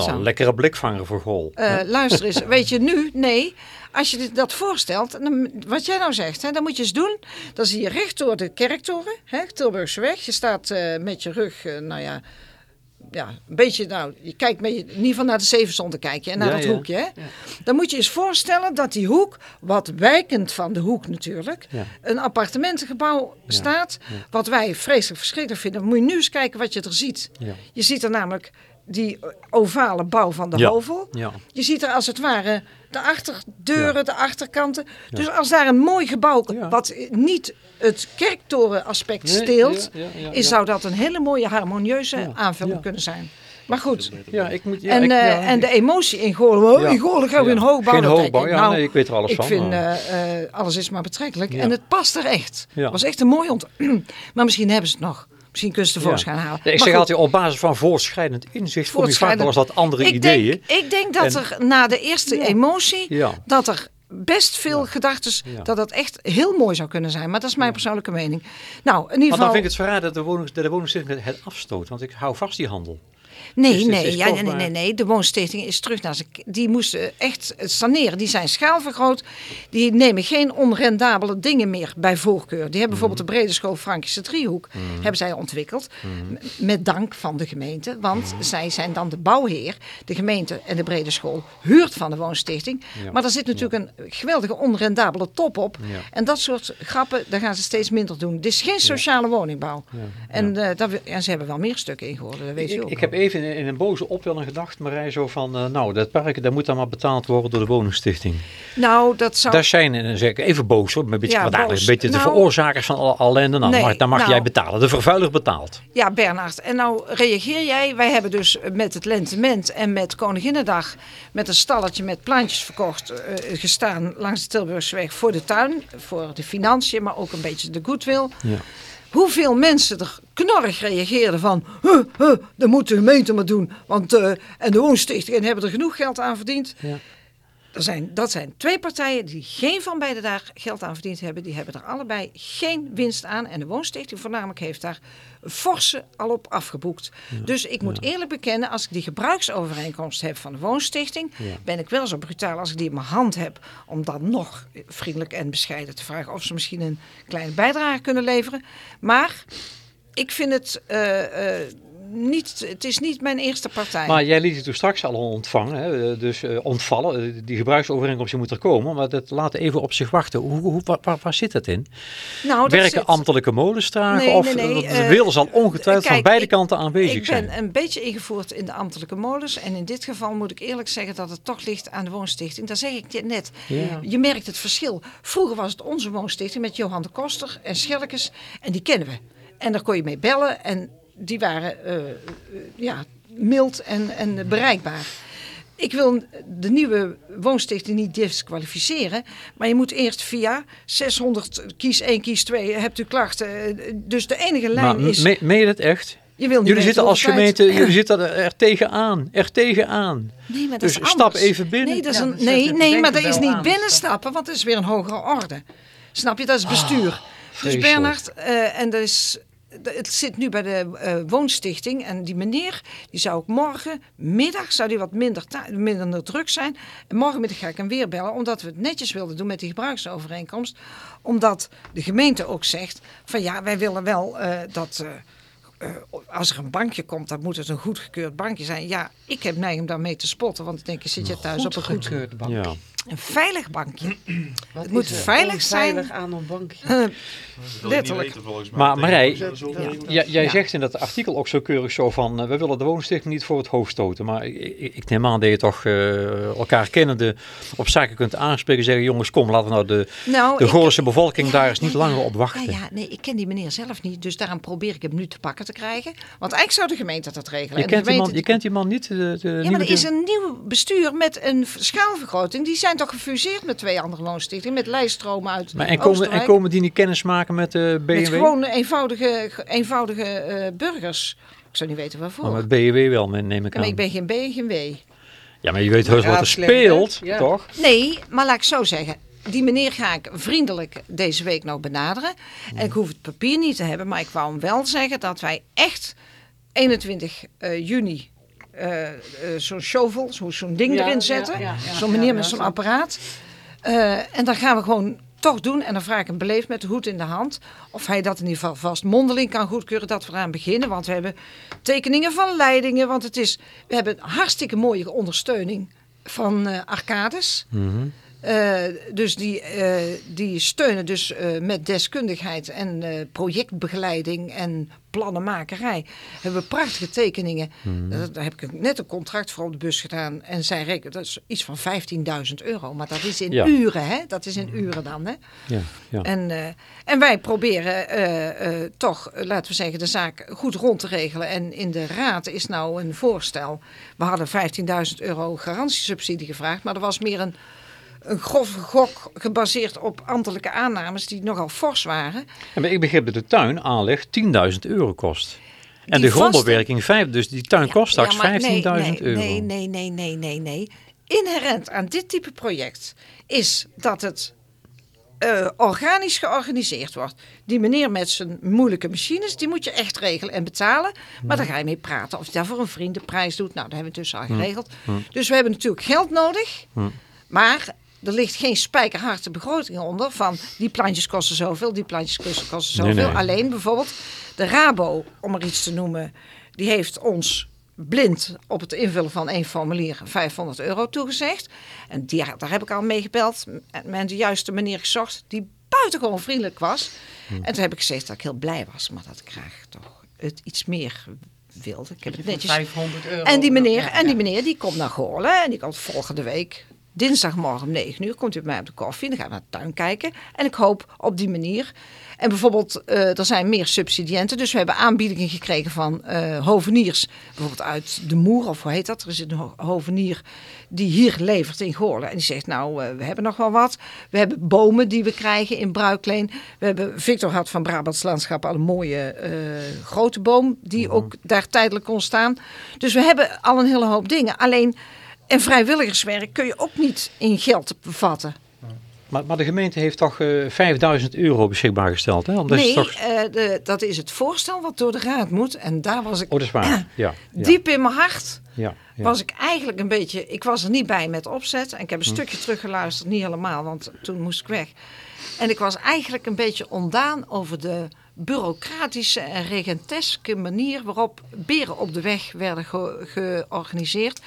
Zo. een lekkere blikvanger voor Gol. Eh, luister eens, weet je nu? Nee. Als je dat voorstelt, dan, wat jij nou zegt, hè, dan moet je eens doen. Dan zie je recht door de kerktoren, hè, Tilburgseweg. Je staat eh, met je rug, eh, nou ja, ja, een beetje, nou, je kijkt met je, in ieder geval naar de Zevenzonden kijk je en naar Ja, dat ja. hoekje. Hè. Dan moet je eens voorstellen dat die hoek, wat wijkend van de hoek natuurlijk, een appartementengebouw staat. Wat wij vreselijk verschrikkelijk vinden. Moet je nu eens kijken wat je er ziet. Je ziet er namelijk die ovale bouw van de Ja. hovel. Ja. Je ziet er als het ware de achterdeuren, de achterkanten. Dus als daar een mooi gebouw, wat niet het kerktorenaspect Nee, steelt, is, zou dat een hele mooie harmonieuze aanvulling kunnen zijn. Maar goed, Ja, ik moet, ja, en, ik, eh, ja, en de emotie in Goorlen, Ja. in Goorlen gaan we in hoogbouw. Geen hoogbouw, ik, ja, nou, nee, ik weet er alles ik van, vind maar- eh, eh, alles is maar betrekkelijk. En het past er echt. Het was echt een mooi ont... maar misschien hebben ze het nog. Misschien kunnen ze het tevoorschijn halen. Ja, ik Maar zeg goed, altijd op basis van voortschrijdend inzicht kom je vaak eens wat andere ik ideeën. Denk, ik denk dat En- er na de eerste emotie, dat er best veel gedachten, dat het echt heel mooi zou kunnen zijn. Maar dat is mijn persoonlijke mening. Nou, in ieder Maar dan geval... vind ik het verraad dat de, woning, dat de woningstichting het afstoot. Want ik hou vast die handel. Nee, Dus nee, is ja, nee, nee, nee. De woonstichting is terug naar zijn... Die moesten echt saneren. Die zijn schaalvergroot. Die nemen geen onrendabele dingen meer bij voorkeur. Die hebben bijvoorbeeld de brede school Frankische Driehoek... hebben zij ontwikkeld. m- Met dank van de gemeente. Want zij zijn dan de bouwheer. De gemeente en de brede school huurt van de woonstichting. Ja. Maar daar zit natuurlijk een geweldige onrendabele top op. Ja. En dat soort grappen, daar gaan ze steeds minder doen. Het is geen sociale woningbouw. En, eh, dat, en ze hebben wel meer stukken ingehoord, dat weet je Ik, ook. ik heb even in, een boze opwelling gedacht, Marij, zo van, eh, nou, dat park dat moet dan maar betaald worden door de woningstichting. Nou, dat zou... Daar zijn, en dan zeg ik even boos hoor, maar een beetje Ja, boos. een beetje de Nou- veroorzakers van alle ellende. Nou, Nee, maar, dan mag nou- jij betalen. De vervuiler betaalt. Ja, Bernard. En nou reageer jij. Wij hebben dus met het Lentement en met Koninginnedag... met een stalletje met plantjes verkocht... eh, gestaan langs de Tilburgsweg voor de tuin. Voor de financiën, maar ook een beetje de goodwill. Ja. Hoeveel mensen er knorrig reageerden van... Huh, huh, dat moet de gemeente maar doen. Want, eh, en de woonstichtingen hebben er genoeg geld aan verdiend. Ja. Er zijn, dat zijn twee partijen die geen van beide daar geld aan verdiend hebben. Die hebben er allebei geen winst aan. En de woonstichting voornamelijk heeft daar forse al op afgeboekt. dus ik moet eerlijk bekennen, als ik die gebruiksovereenkomst heb van de woonstichting... Ja. ben ik wel zo brutaal als ik die in mijn hand heb... om dan nog vriendelijk en bescheiden te vragen... of ze misschien een kleine bijdrage kunnen leveren. Maar ik vind het... eh, eh, niet, het is niet mijn eerste partij. Maar jij liet het toen straks al ontvangen, hè, dus eh, ontvallen. Die gebruiksovereenkomst die moet er komen, maar dat laat even op zich wachten. Hoe, hoe, waar, waar, waar zit dat in? nou, dat Werken zit- ambtelijke molens tragen Nee, of nee, nee, de wil zal ongetwijfeld van beide ik- kanten aanwezig Ik ben zijn. een beetje ingevoerd in de ambtelijke molens. En in dit geval moet ik eerlijk zeggen dat het toch ligt aan de woonstichting. Daar zeg ik je net. Ja. Je merkt het verschil. Vroeger was het onze woonstichting met Johan de Koster en Schelkes. En die kennen we. En daar kon je mee bellen. En die waren eh, eh, ja, mild en, en bereikbaar. Ik wil de nieuwe woonstichting niet disqualificeren. Maar je moet eerst via 600 kies 1, kies 2. Hebt u klachten? Eh, Dus de enige lijn Maar is... me- meen je dat echt? Je wil niet Jullie zitten als gemeente, jullie zitten er, tegenaan. Er tegenaan. Nee, maar dat Dus is stap even binnen. Nee, dat is een, nee, nee maar dat is niet aan. binnenstappen, want dat is weer een hogere orde. Snap je? Dat is bestuur. dus vreselijk. Bernard, eh, en dat is, het zit nu bij de eh, woonstichting. En die meneer, die zou ook morgen middag, zou die wat minder, minder druk zijn. En morgenmiddag ga ik hem weer bellen, omdat we het netjes wilden doen met die gebruiksovereenkomst. Omdat de gemeente ook zegt van ja, wij willen wel eh, dat... eh, als er een bankje komt, dan moet het een goedgekeurd bankje zijn. Ja, ik heb neiging om daarmee te spotten, want ik denk, je zit je thuis op een goed, Goedgekeurde bank. Ja. Een veilig bankje. Wat Het moet veilig zijn. onveilig aan een bankje. Eh, Letterlijk. weten mij. Maar Marij, Ja, jij Ja. zegt in dat artikel ook zo keurig zo van, eh, we willen de woonstichting niet voor het hoofd stoten. Maar ik, ik, ik neem aan dat je toch eh, elkaar kennende op zaken kunt aanspreken en zeggen, jongens kom, laten we nou de, nou, de Goorlense bevolking daar eens niet langer op wachten. ja, nee, ik ken die meneer zelf niet, dus daarom probeer ik hem nu te pakken te krijgen. Want eigenlijk zou de gemeente dat regelen. Je kent, die man, je kent die man niet? De, de Ja, maar er is een nieuw bestuur met een schaalvergroting. Die zijn toch gefuseerd met twee andere woonstichtingen. Met lijststromen uit Maar en, komen, en komen die niet kennis maken met de BMW? Met gewoon eenvoudige, eenvoudige eh, burgers. Ik zou niet weten waarvoor. Maar met BMW wel, neem ik maar aan. ik ben geen B en geen W. Ja, maar je weet heus wat er speelt, ja. toch? Nee, maar laat ik zo zeggen. Die meneer ga ik vriendelijk deze week nog benaderen. En ik hoef het papier niet te hebben, maar ik wou hem wel zeggen dat wij echt 21 eh, juni eh, eh, zo'n shovel, zo- zo'n ding Ja, erin zetten. ja, ja, zo'n meneer ja, met zo'n zo. apparaat. Eh, en dan gaan we gewoon toch doen. En dan vraag ik hem beleefd met de hoed in de hand. Of hij dat in ieder geval vast mondeling kan goedkeuren dat we eraan beginnen. Want we hebben tekeningen van leidingen. Want het is, we hebben een hartstikke mooie ondersteuning van eh, Arcades. Eh, dus die, eh, die steunen dus eh, met deskundigheid en projectbegeleiding en plannenmakerij. Hebben we prachtige tekeningen. Dat- daar heb ik net een contract voor op de bus gedaan. En zij rekenen, dat is iets van 15.000 euro. Maar dat is in Ja. uren, hè? Dat is in uren dan, hè? Ja, ja. En, en wij proberen toch, laten we zeggen, de zaak goed rond te regelen. En in de raad is nou een voorstel. We hadden 15.000 euro garantiesubsidie gevraagd, maar er was meer een, een grove gok gebaseerd op ambtelijke aannames die nogal fors waren. En ik begreep dat de tuin aanleg 10.000 euro kost. En de grondbewerking 5, dus die tuin kost straks Ja, maar 15.000 nee, euro. Nee, nee, nee, nee, nee, nee. Inherent aan dit type project is dat het eh, organisch georganiseerd wordt. Die meneer met zijn moeilijke machines, die moet je echt regelen en betalen. Maar daar ga je mee praten. Of je daarvoor een vriendenprijs doet. Nou, dat hebben we tussen al geregeld. Dus we hebben natuurlijk geld nodig. Maar er ligt geen spijkerharde begroting onder van die plantjes kosten zoveel, die plantjes kosten, Nee, zoveel. nee. Alleen bijvoorbeeld de Rabo, om er iets te noemen, die heeft ons blind op het invullen van één formulier 500 euro toegezegd. En die, daar heb ik al mee gebeld en met de juiste manier gezocht die buitengewoon vriendelijk was. En toen heb ik gezegd dat ik heel blij was, maar dat ik graag toch het iets meer wilde. Ik heb het netjes 500 euro. en die meneer, Ja, en die meneer die komt naar Goorlen en die komt volgende week. Dinsdagmorgen om 9 uur komt hij bij mij op de koffie. Dan gaan we naar de tuin kijken. En ik hoop op die manier. En bijvoorbeeld, eh, er zijn meer subsidiënten. Dus we hebben aanbiedingen gekregen van eh, hoveniers. Bijvoorbeeld uit de Moer, of hoe heet dat? Er is een ho- hovenier die hier levert in Goorlen. En die zegt, nou, eh, we hebben nog wel wat. We hebben bomen die we krijgen in Bruikleen. We hebben, Victor had van Brabants Landschap al een mooie grote boom. Die ook daar tijdelijk kon staan. Dus we hebben al een hele hoop dingen. Alleen, en vrijwilligerswerk kun je ook niet in geld bevatten. Maar, maar de gemeente heeft toch eh 5000 euro beschikbaar gesteld, hè? Omdat nee, toch... eh, de, dat is het voorstel wat door de raad moet. En daar was ik Oh, dat is waar. Ja, ja, diep in mijn hart. ja, ja. Was ik eigenlijk een beetje. Ik was er niet bij met opzet. En ik Hm. heb een stukje teruggeluisterd, niet helemaal, want toen moest ik weg. En ik was eigenlijk een beetje ondaan over de bureaucratische en regenteske manier waarop beren op de weg werden ge- georganiseerd.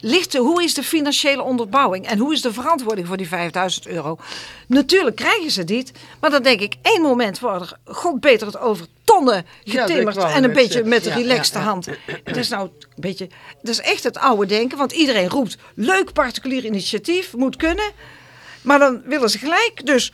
Ligt hoe is de financiële onderbouwing en hoe is de verantwoording voor die 5000 euro? Natuurlijk krijgen ze dit, maar dan denk ik, één moment wordt er, god beter het over tonnen getimmerd en een beetje met de relaxte ja, ja. hand. Dat is nou een beetje, dat is echt het oude denken, want iedereen roept leuk particulier initiatief, moet kunnen. Maar dan willen ze gelijk dus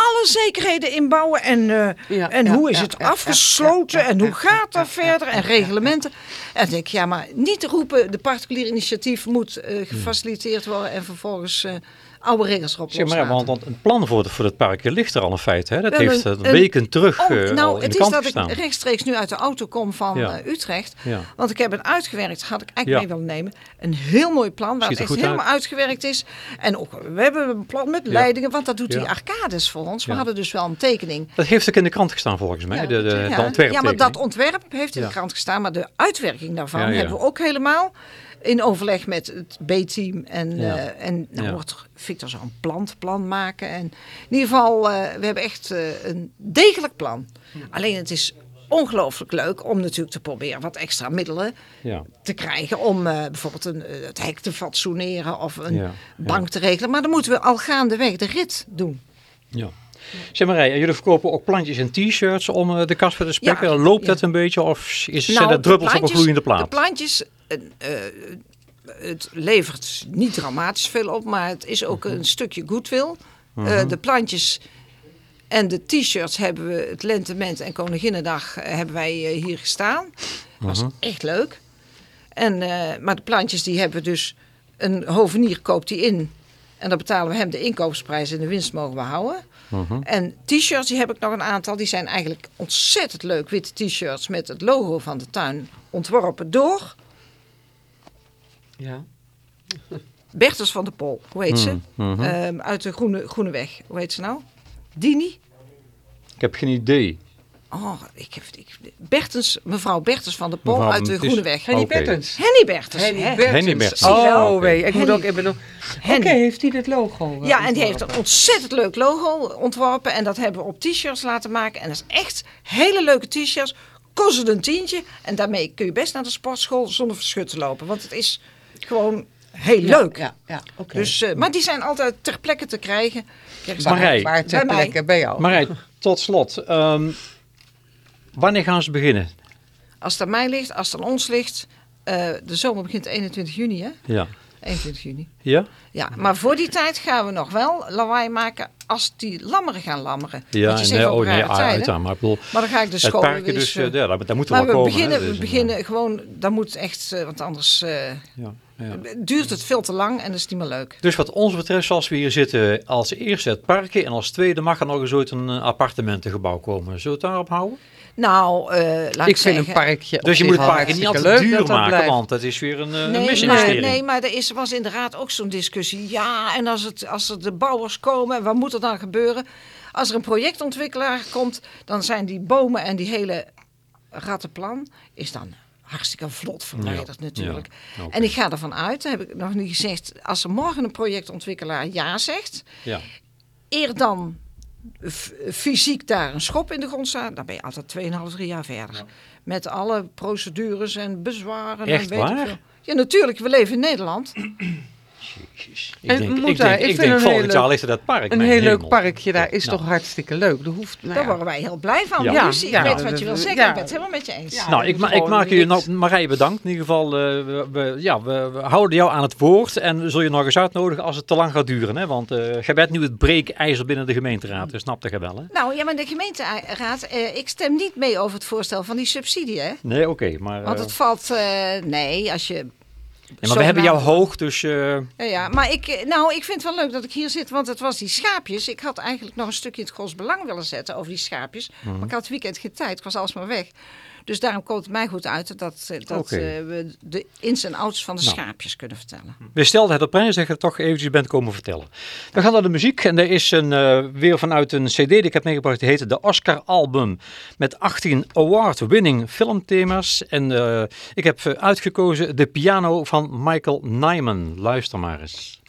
alle zekerheden inbouwen en, Ja, en ja, hoe is ja, het afgesloten en hoe gaat dat verder en reglementen. En dan denk ik, ja, maar niet roepen, de particulier initiatief moet eh, gefaciliteerd worden en vervolgens eh, oude regels erop Zeg maar, want, want een plan voor, het- voor het park ligt er al in feite. Hè? Dat heeft een- eh, weken terug Oh, eh, nou, in het de is dat gestaan. ik rechtstreeks nu uit de auto kom van Ja. eh, Utrecht. Ja. Want ik heb het uitgewerkt, had ik eigenlijk mee willen nemen. Een heel mooi plan, waar Ziet het echt helemaal uitgewerkt is. En ook, we hebben een plan met leidingen, want dat doet die Arcades voor ons. We hadden dus wel een tekening. Dat heeft ook in de krant gestaan volgens mij, Ja, de, de, de ja, ja, maar dat ontwerp heeft in de krant gestaan, maar de uitwerking daarvan hebben we ook helemaal in overleg met het B-team. En, Ja. eh, en nou Ja. wordt Victor zo'n plantplan maken. En in ieder geval, eh, we hebben echt eh, een degelijk plan. Alleen het is ongelooflijk leuk om natuurlijk te proberen wat extra middelen Ja. te krijgen om bijvoorbeeld een, het hek te fatsoeneren of een Ja, ja. bank te regelen. Maar dan moeten we al gaandeweg de rit doen. Ja. Zeg maar, Rij, jullie verkopen ook plantjes en t-shirts om eh, de kasper te spekken. Ja, Loopt dat een beetje of is, zijn Nou, dat druppels op een gloeiende plaat? De plantjes, eh, eh, het levert niet dramatisch veel op, maar het is ook Mhm. een stukje goodwill. Eh, de plantjes en de t-shirts hebben we het Lentement en Koninginnedag hebben wij hier gestaan. Dat Mhm. was echt leuk. En, maar de plantjes die hebben we dus, een hovenier koopt die in. En dan betalen we hem de inkoopsprijs en de winst mogen we houden. Mhm. En t-shirts, die heb ik nog een aantal. Die zijn eigenlijk ontzettend leuk. Witte t-shirts met het logo van de tuin. Ontworpen door Ja. Bertus van der Pol. Hoe heet ze? Mhm, mhm. Ehm, uit de Groene, Groene Weg. Hoe heet ze nou? Dini? Ik heb geen idee. Oh, ik heb, ik, Bertens, mevrouw Bertens van der Pol Mevrouw, uit de het is- Groene Weg. Henny. Bertens. Henny Bertens. Henny? Bertens. Oh, wee. Ik moet ook even nog... Oké, Henny. heeft hij dit logo? eh, Ja, en die heeft een ontzettend leuk logo ontworpen. En dat hebben we op t-shirts laten maken. En dat is echt hele leuke t-shirts. Kosten een tientje. En daarmee kun je best naar de sportschool zonder verschut te lopen. Want het is gewoon heel Ja, leuk. Ja, ja oké. Dus, eh, maar die zijn altijd ter plekke te krijgen. Kijk, waar, Marij. waar ter Bij mij. plekke bij jou? Marij, tot slot. ehm, wanneer gaan ze beginnen? Als het aan mij ligt, als het aan ons ligt. eh, de zomer begint 21 juni, hè? Ja. 21 juni. Ja? Ja, maar voor die tijd gaan we nog wel lawaai maken als die lammeren gaan lammeren. Ja, Want je zegt nee, oh, nee, uiteraard, maar ik bedoel, Maar dan ga ik de school weer dus, eh, ja, dat, dat moet er Maar wel we komen. beginnen, hè, dus, we eh, beginnen gewoon, dat moet echt, eh, want anders eh, ja, ja. duurt het veel te lang en dat is niet meer leuk. Dus wat ons betreft, zoals we hier zitten, als eerste het parken en als tweede mag er nog eens ooit een eh, appartementengebouw komen. Zullen we het daarop houden? Nou, eh laat ik, ik vind zeggen, een parkje op dus je moet het parken niet altijd leuk duur dat dat maken, blijft. want het is weer een, eh, een Nee, maar, misinvestering. nee, maar er is, was in de raad ook zo'n discussie. Ja, en als, het, als er de bouwers komen, wat moet er dan gebeuren? Als er een projectontwikkelaar komt, dan zijn die bomen en die hele rattenplan is dan hartstikke vlot verwijderd Ja, natuurlijk. ja. En ik ga ervan uit, dat heb ik nog niet gezegd, als er morgen een projectontwikkelaar ja zegt, Ja. eer dan fysiek daar een schop in de grond staat, dan ben je altijd 2,5, 3 jaar verder. Met alle procedures en bezwaren. Echt en weet waar? Ja, natuurlijk. We leven in Nederland. Jezus. Ik En denk, ik daar- denk, ik ik vind denk een volgend jaar ligt er dat park. Een heel leuk parkje daar is Nou. toch hartstikke leuk. Er hoeft, nou Daar ja. worden wij heel blij van. Ja. Lucie, ik ja. weet wat je wil zeggen. Ja. Ik ben het helemaal met je eens. Ja. Nou, ik, ma ik maak je nou, Marije bedankt. In ieder geval, eh, we, we- ja, we, we houden jou aan het woord. En we zullen je nog eens uitnodigen als het te lang gaat duren. Hè? Want eh jij bent nu het breekijzer binnen de gemeenteraad. Dat snapte je wel, hè? Nou ja, maar de gemeenteraad, eh, ik stem niet mee over het voorstel van die subsidie, hè? Nee, oké. maar Want eh, het valt, eh, nee, als je... ja, maar we hebben jou hoog, dus... eh, Ja, ja, maar ik, eh, nou, ik vind het wel leuk dat ik hier zit, want het was die schaapjes. Ik had eigenlijk nog een stukje in het Gros Belang willen zetten over die schaapjes. Mhm. Maar ik had het weekend geen tijd, ik was alsmaar weg. Dus daarom komt het mij goed uit dat, eh, dat eh, we de ins en outs van de Nou. schaapjes kunnen vertellen. we stelden het op prijs dat je het toch eventjes bent komen vertellen. We gaan naar de muziek. En er is een, eh, weer vanuit een cd die ik heb meegebracht. Die heette de Oscar Album. Met 18 award-winning filmthema's. En eh, ik heb uitgekozen de piano van Michael Nyman. Luister maar eens.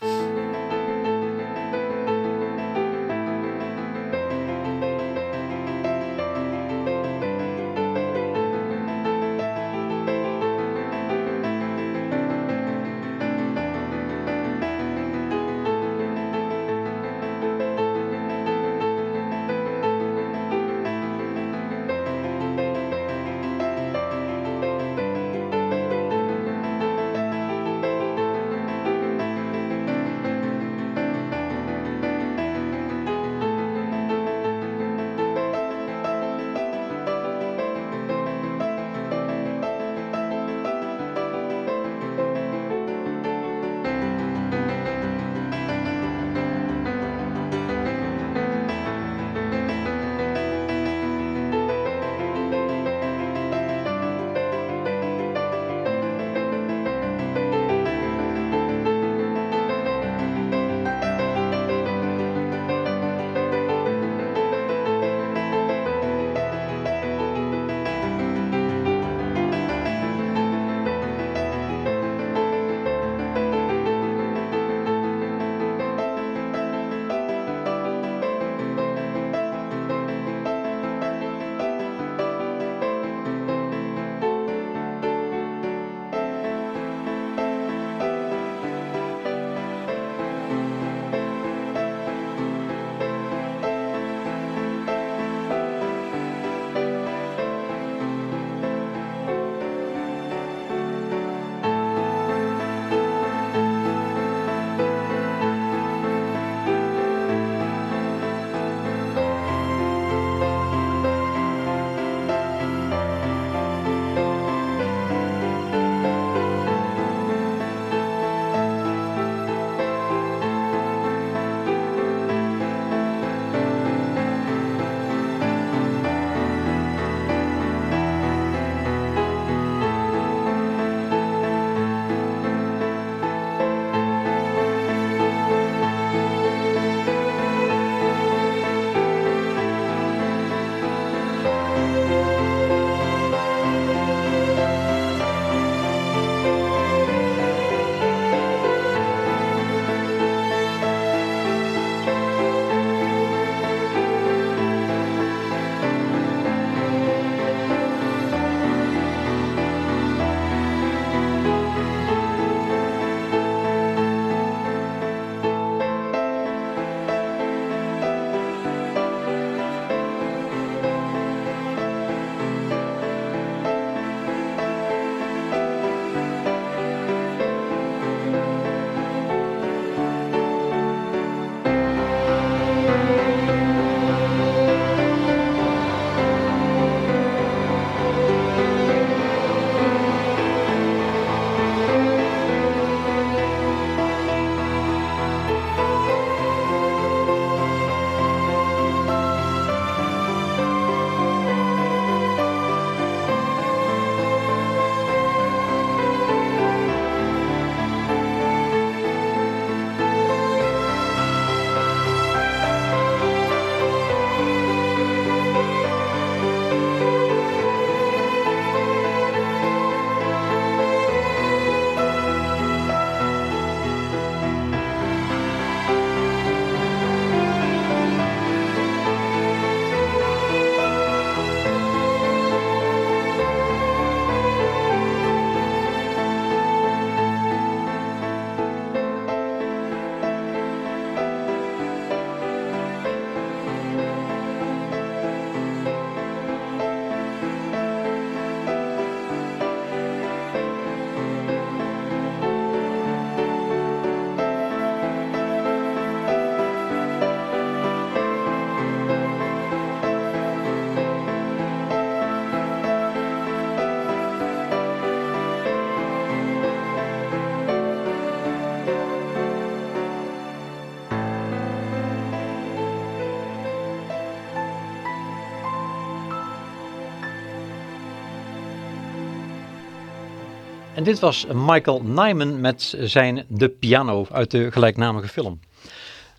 En dit was Michael Nyman met zijn De Piano uit de gelijknamige film.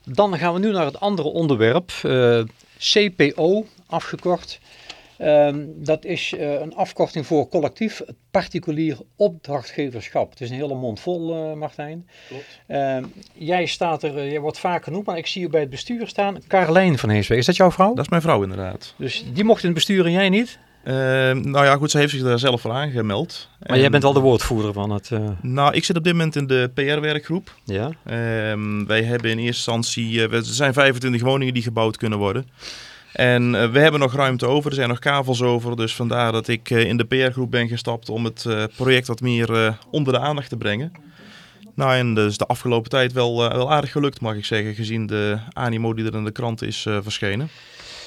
Dan gaan we nu naar het andere onderwerp, uh, eh, CPO afgekort. Uh, dat is uh, een afkorting voor collectief particulier opdrachtgeverschap. Het is een hele mond vol, uh, Martijn. Klopt. Ehm, jij staat er, jij wordt vaak genoemd, maar ik zie je bij het bestuur staan. Carlijn van Heesweg, is dat jouw vrouw? Dat is mijn vrouw inderdaad. Dus die mocht in het bestuur en jij niet? Uh, nou ja, goed, ze heeft zich daar zelf voor aangemeld. Maar jij bent al de woordvoerder van het... Uh... Nou, ik zit op dit moment in de PR-werkgroep. Ja. Uh, wij hebben in eerste instantie... er zijn 25 woningen die gebouwd kunnen worden. En uh, we hebben nog ruimte over, er zijn nog kavels over. Dus vandaar dat ik in de PR-groep ben gestapt om het project wat meer onder de aandacht te brengen. Nou, en dus de afgelopen tijd wel, wel aardig gelukt, mag ik zeggen, gezien de animo die er in de krant is verschenen.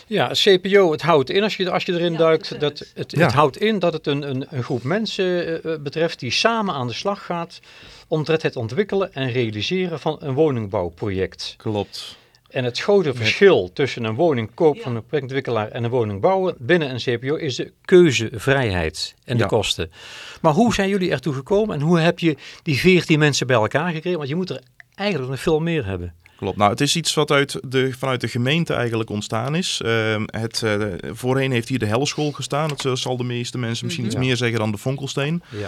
Ja, CPO, het houdt in, als je, als je erin duikt, dat het, het houdt in dat het een, een, een groep mensen betreft die samen aan de slag gaat omtrent het ontwikkelen en realiseren van een woningbouwproject. Klopt. En het grote verschil tussen een woning koop van een projectontwikkelaar en een woning bouwen binnen een CPO is de keuzevrijheid en de kosten. Maar hoe zijn jullie ertoe gekomen en hoe heb je die 14 mensen bij elkaar gekregen? Want je moet er eigenlijk nog veel meer hebben. Klopt. Nou, het is iets wat uit de, vanuit de gemeente eigenlijk ontstaan is. Uh, het, uh, voorheen heeft hier de Helleschool gestaan. Dat zal de meeste mensen misschien iets meer zeggen dan de Vonkelsteen. Ja.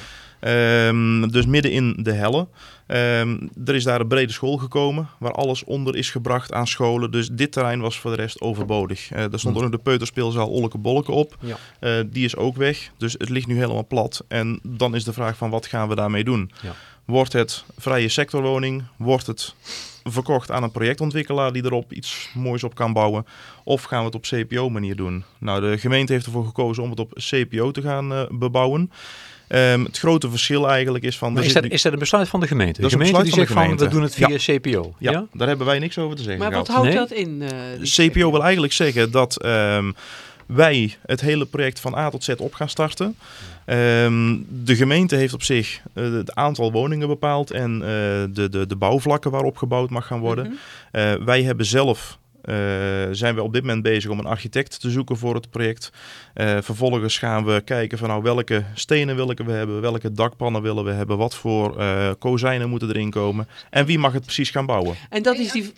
Um, dus midden in de Helle. Um, er is daar een brede school gekomen waar alles onder is gebracht aan scholen. Dus dit terrein was voor de rest overbodig. Uh, er stond ook nog de peuterspeelzaal Olleke Bolleke op. Ja. Uh, die is ook weg. Dus het ligt nu helemaal plat. En dan is de vraag van wat gaan we daarmee doen? Ja. Wordt het vrije sectorwoning? Wordt het verkocht aan een projectontwikkelaar die erop iets moois op kan bouwen? Of gaan we het op CPO-manier doen? Nou, de gemeente heeft ervoor gekozen om het op CPO te gaan uh, bebouwen. Um, het grote verschil eigenlijk is van... is, dat, is dat een besluit van de gemeente? De gemeente die zegt van, we doen het via ja. CPO? Ja, ja, daar hebben wij niks over te zeggen Maar gehad. wat houdt dat in? Uh, CPO wil eigenlijk zeggen dat um, wij het hele project van A tot Z op gaan starten. Um, de gemeente heeft op zich uh, het aantal woningen bepaald en uh, de, de, de bouwvlakken waarop gebouwd mag gaan worden. Mm -hmm. uh, wij hebben zelf zijn we op dit moment bezig om een architect te zoeken voor het project. Uh, vervolgens gaan we kijken van nou welke stenen willen we hebben, welke dakpannen willen we hebben, wat voor uh, kozijnen moeten erin komen en wie mag het precies gaan bouwen. En dat is die,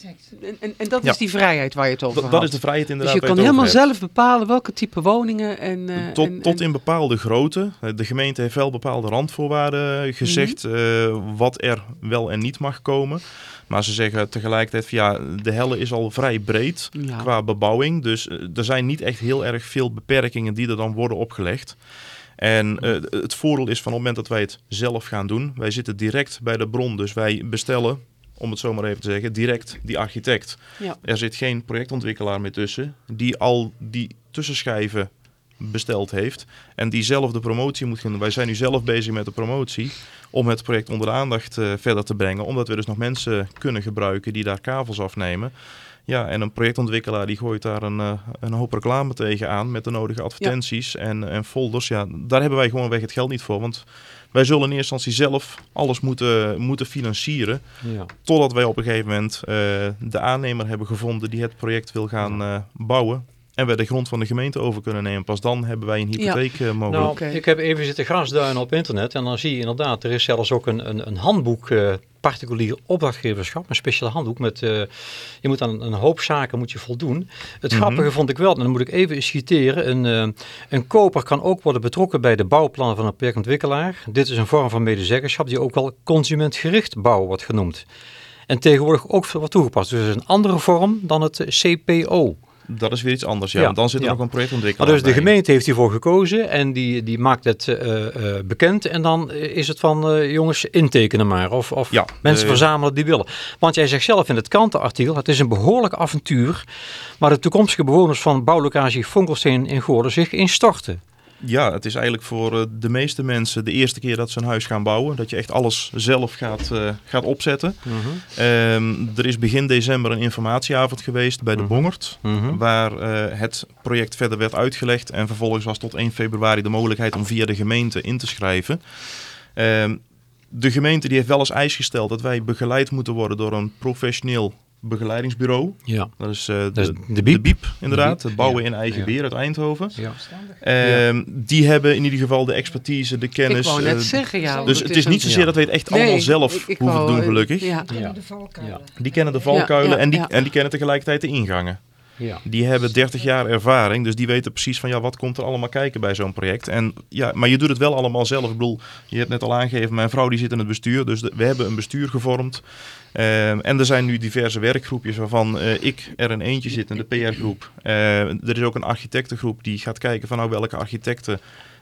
en, en dat ja. is die vrijheid waar je het over had. Dat is de vrijheid inderdaad. Dus je kan helemaal zelf bepalen welke type woningen en... tot, en, tot in bepaalde grootte. De gemeente heeft wel bepaalde randvoorwaarden gezegd mm -hmm. wat er wel en niet mag komen. Maar ze zeggen tegelijkertijd van ja, de helle is al vrij breed ja. qua bebouwing. Dus er zijn niet echt heel erg veel beperkingen die er dan worden opgelegd. En uh, het voordeel is van op het moment dat wij het zelf gaan doen, wij zitten direct bij de bron. Dus wij bestellen, om het zo maar even te zeggen, direct die architect. Ja. Er zit geen projectontwikkelaar meer tussen die al die tussenschijven besteld heeft en die zelf de promotie moet gaan doen. Wij zijn nu zelf bezig met de promotie om het project onder de aandacht uh, verder te brengen, omdat we dus nog mensen kunnen gebruiken die daar kavels afnemen. Ja, en een projectontwikkelaar die gooit daar een, uh, een hoop reclame tegen aan met de nodige advertenties ja. en, en folders. Ja, daar hebben wij gewoon weg het geld niet voor, want wij zullen in eerste instantie zelf alles moeten, moeten financieren. Ja. Totdat wij op een gegeven moment uh, de aannemer hebben gevonden die het project wil gaan uh, bouwen. En we de grond van de gemeente over kunnen nemen. Pas dan hebben wij een hypotheek ja. mogelijk. Nou, okay. ik heb even zitten grasduinen op internet. En dan zie je inderdaad, er is zelfs ook een, een, een handboek uh, particulier opdrachtgeverschap. Een speciaal handboek met, uh, je moet aan een hoop zaken moet je voldoen. Het mm -hmm. grappige vond ik wel, en dan moet ik even citeren. Een, uh, een koper kan ook worden betrokken bij de bouwplannen van een projectontwikkelaar. Dit is een vorm van medezeggenschap die ook wel consumentgericht bouwen wordt genoemd. En tegenwoordig ook wordt toegepast. Dus een andere vorm dan het CPO. Dat is weer iets anders, ja. ja. Want dan zit er ja. nog een projectontwikkelaar maar Dus de gemeente heeft hiervoor gekozen en die, die maakt het uh, uh, bekend. En dan is het van, uh, jongens, intekenen maar. Of, of ja, mensen verzamelen die willen. Want jij zegt zelf in het krantenartikel, het is een behoorlijk avontuur... waar de toekomstige bewoners van bouwlocatie Vonkelsteen in Goorden zich instorten. Ja, het is eigenlijk voor de meeste mensen de eerste keer dat ze een huis gaan bouwen. Dat je echt alles zelf gaat, uh, gaat opzetten. Uh -huh. um, er is begin december een informatieavond geweest bij de uh -huh. Bongert. -huh. Waar uh, het project verder werd uitgelegd. En vervolgens was tot 1 februari de mogelijkheid om via de gemeente in te schrijven. Um, de gemeente die heeft wel als eis gesteld dat wij begeleid moeten worden door een professioneel begeleidingsbureau. Ja. Dat is, uh, de, de, BIEB. inderdaad. Het bouwen in eigen beheer uit Eindhoven. Ja. Uh, die hebben in ieder geval de expertise, de kennis. Ik wou net zeggen, ja. Dus het is niet zozeer dat we het echt allemaal zelf ik, ik hoeven te doen, gelukkig. Die kennen de valkuilen. Die kennen de valkuilen en, die, en die kennen tegelijkertijd de ingangen. Ja. Die hebben 30 jaar ervaring, dus die weten precies van ja, wat komt er allemaal kijken bij zo'n project. En, ja, maar je doet het wel allemaal zelf. Ik bedoel, je hebt net al aangegeven, mijn vrouw die zit in het bestuur, dus we hebben een bestuur gevormd. Uh, en er zijn nu diverse werkgroepjes waarvan uh, ik er een eentje zit in de PR-groep. Uh, er is ook een architectengroep die gaat kijken van nou welke architecten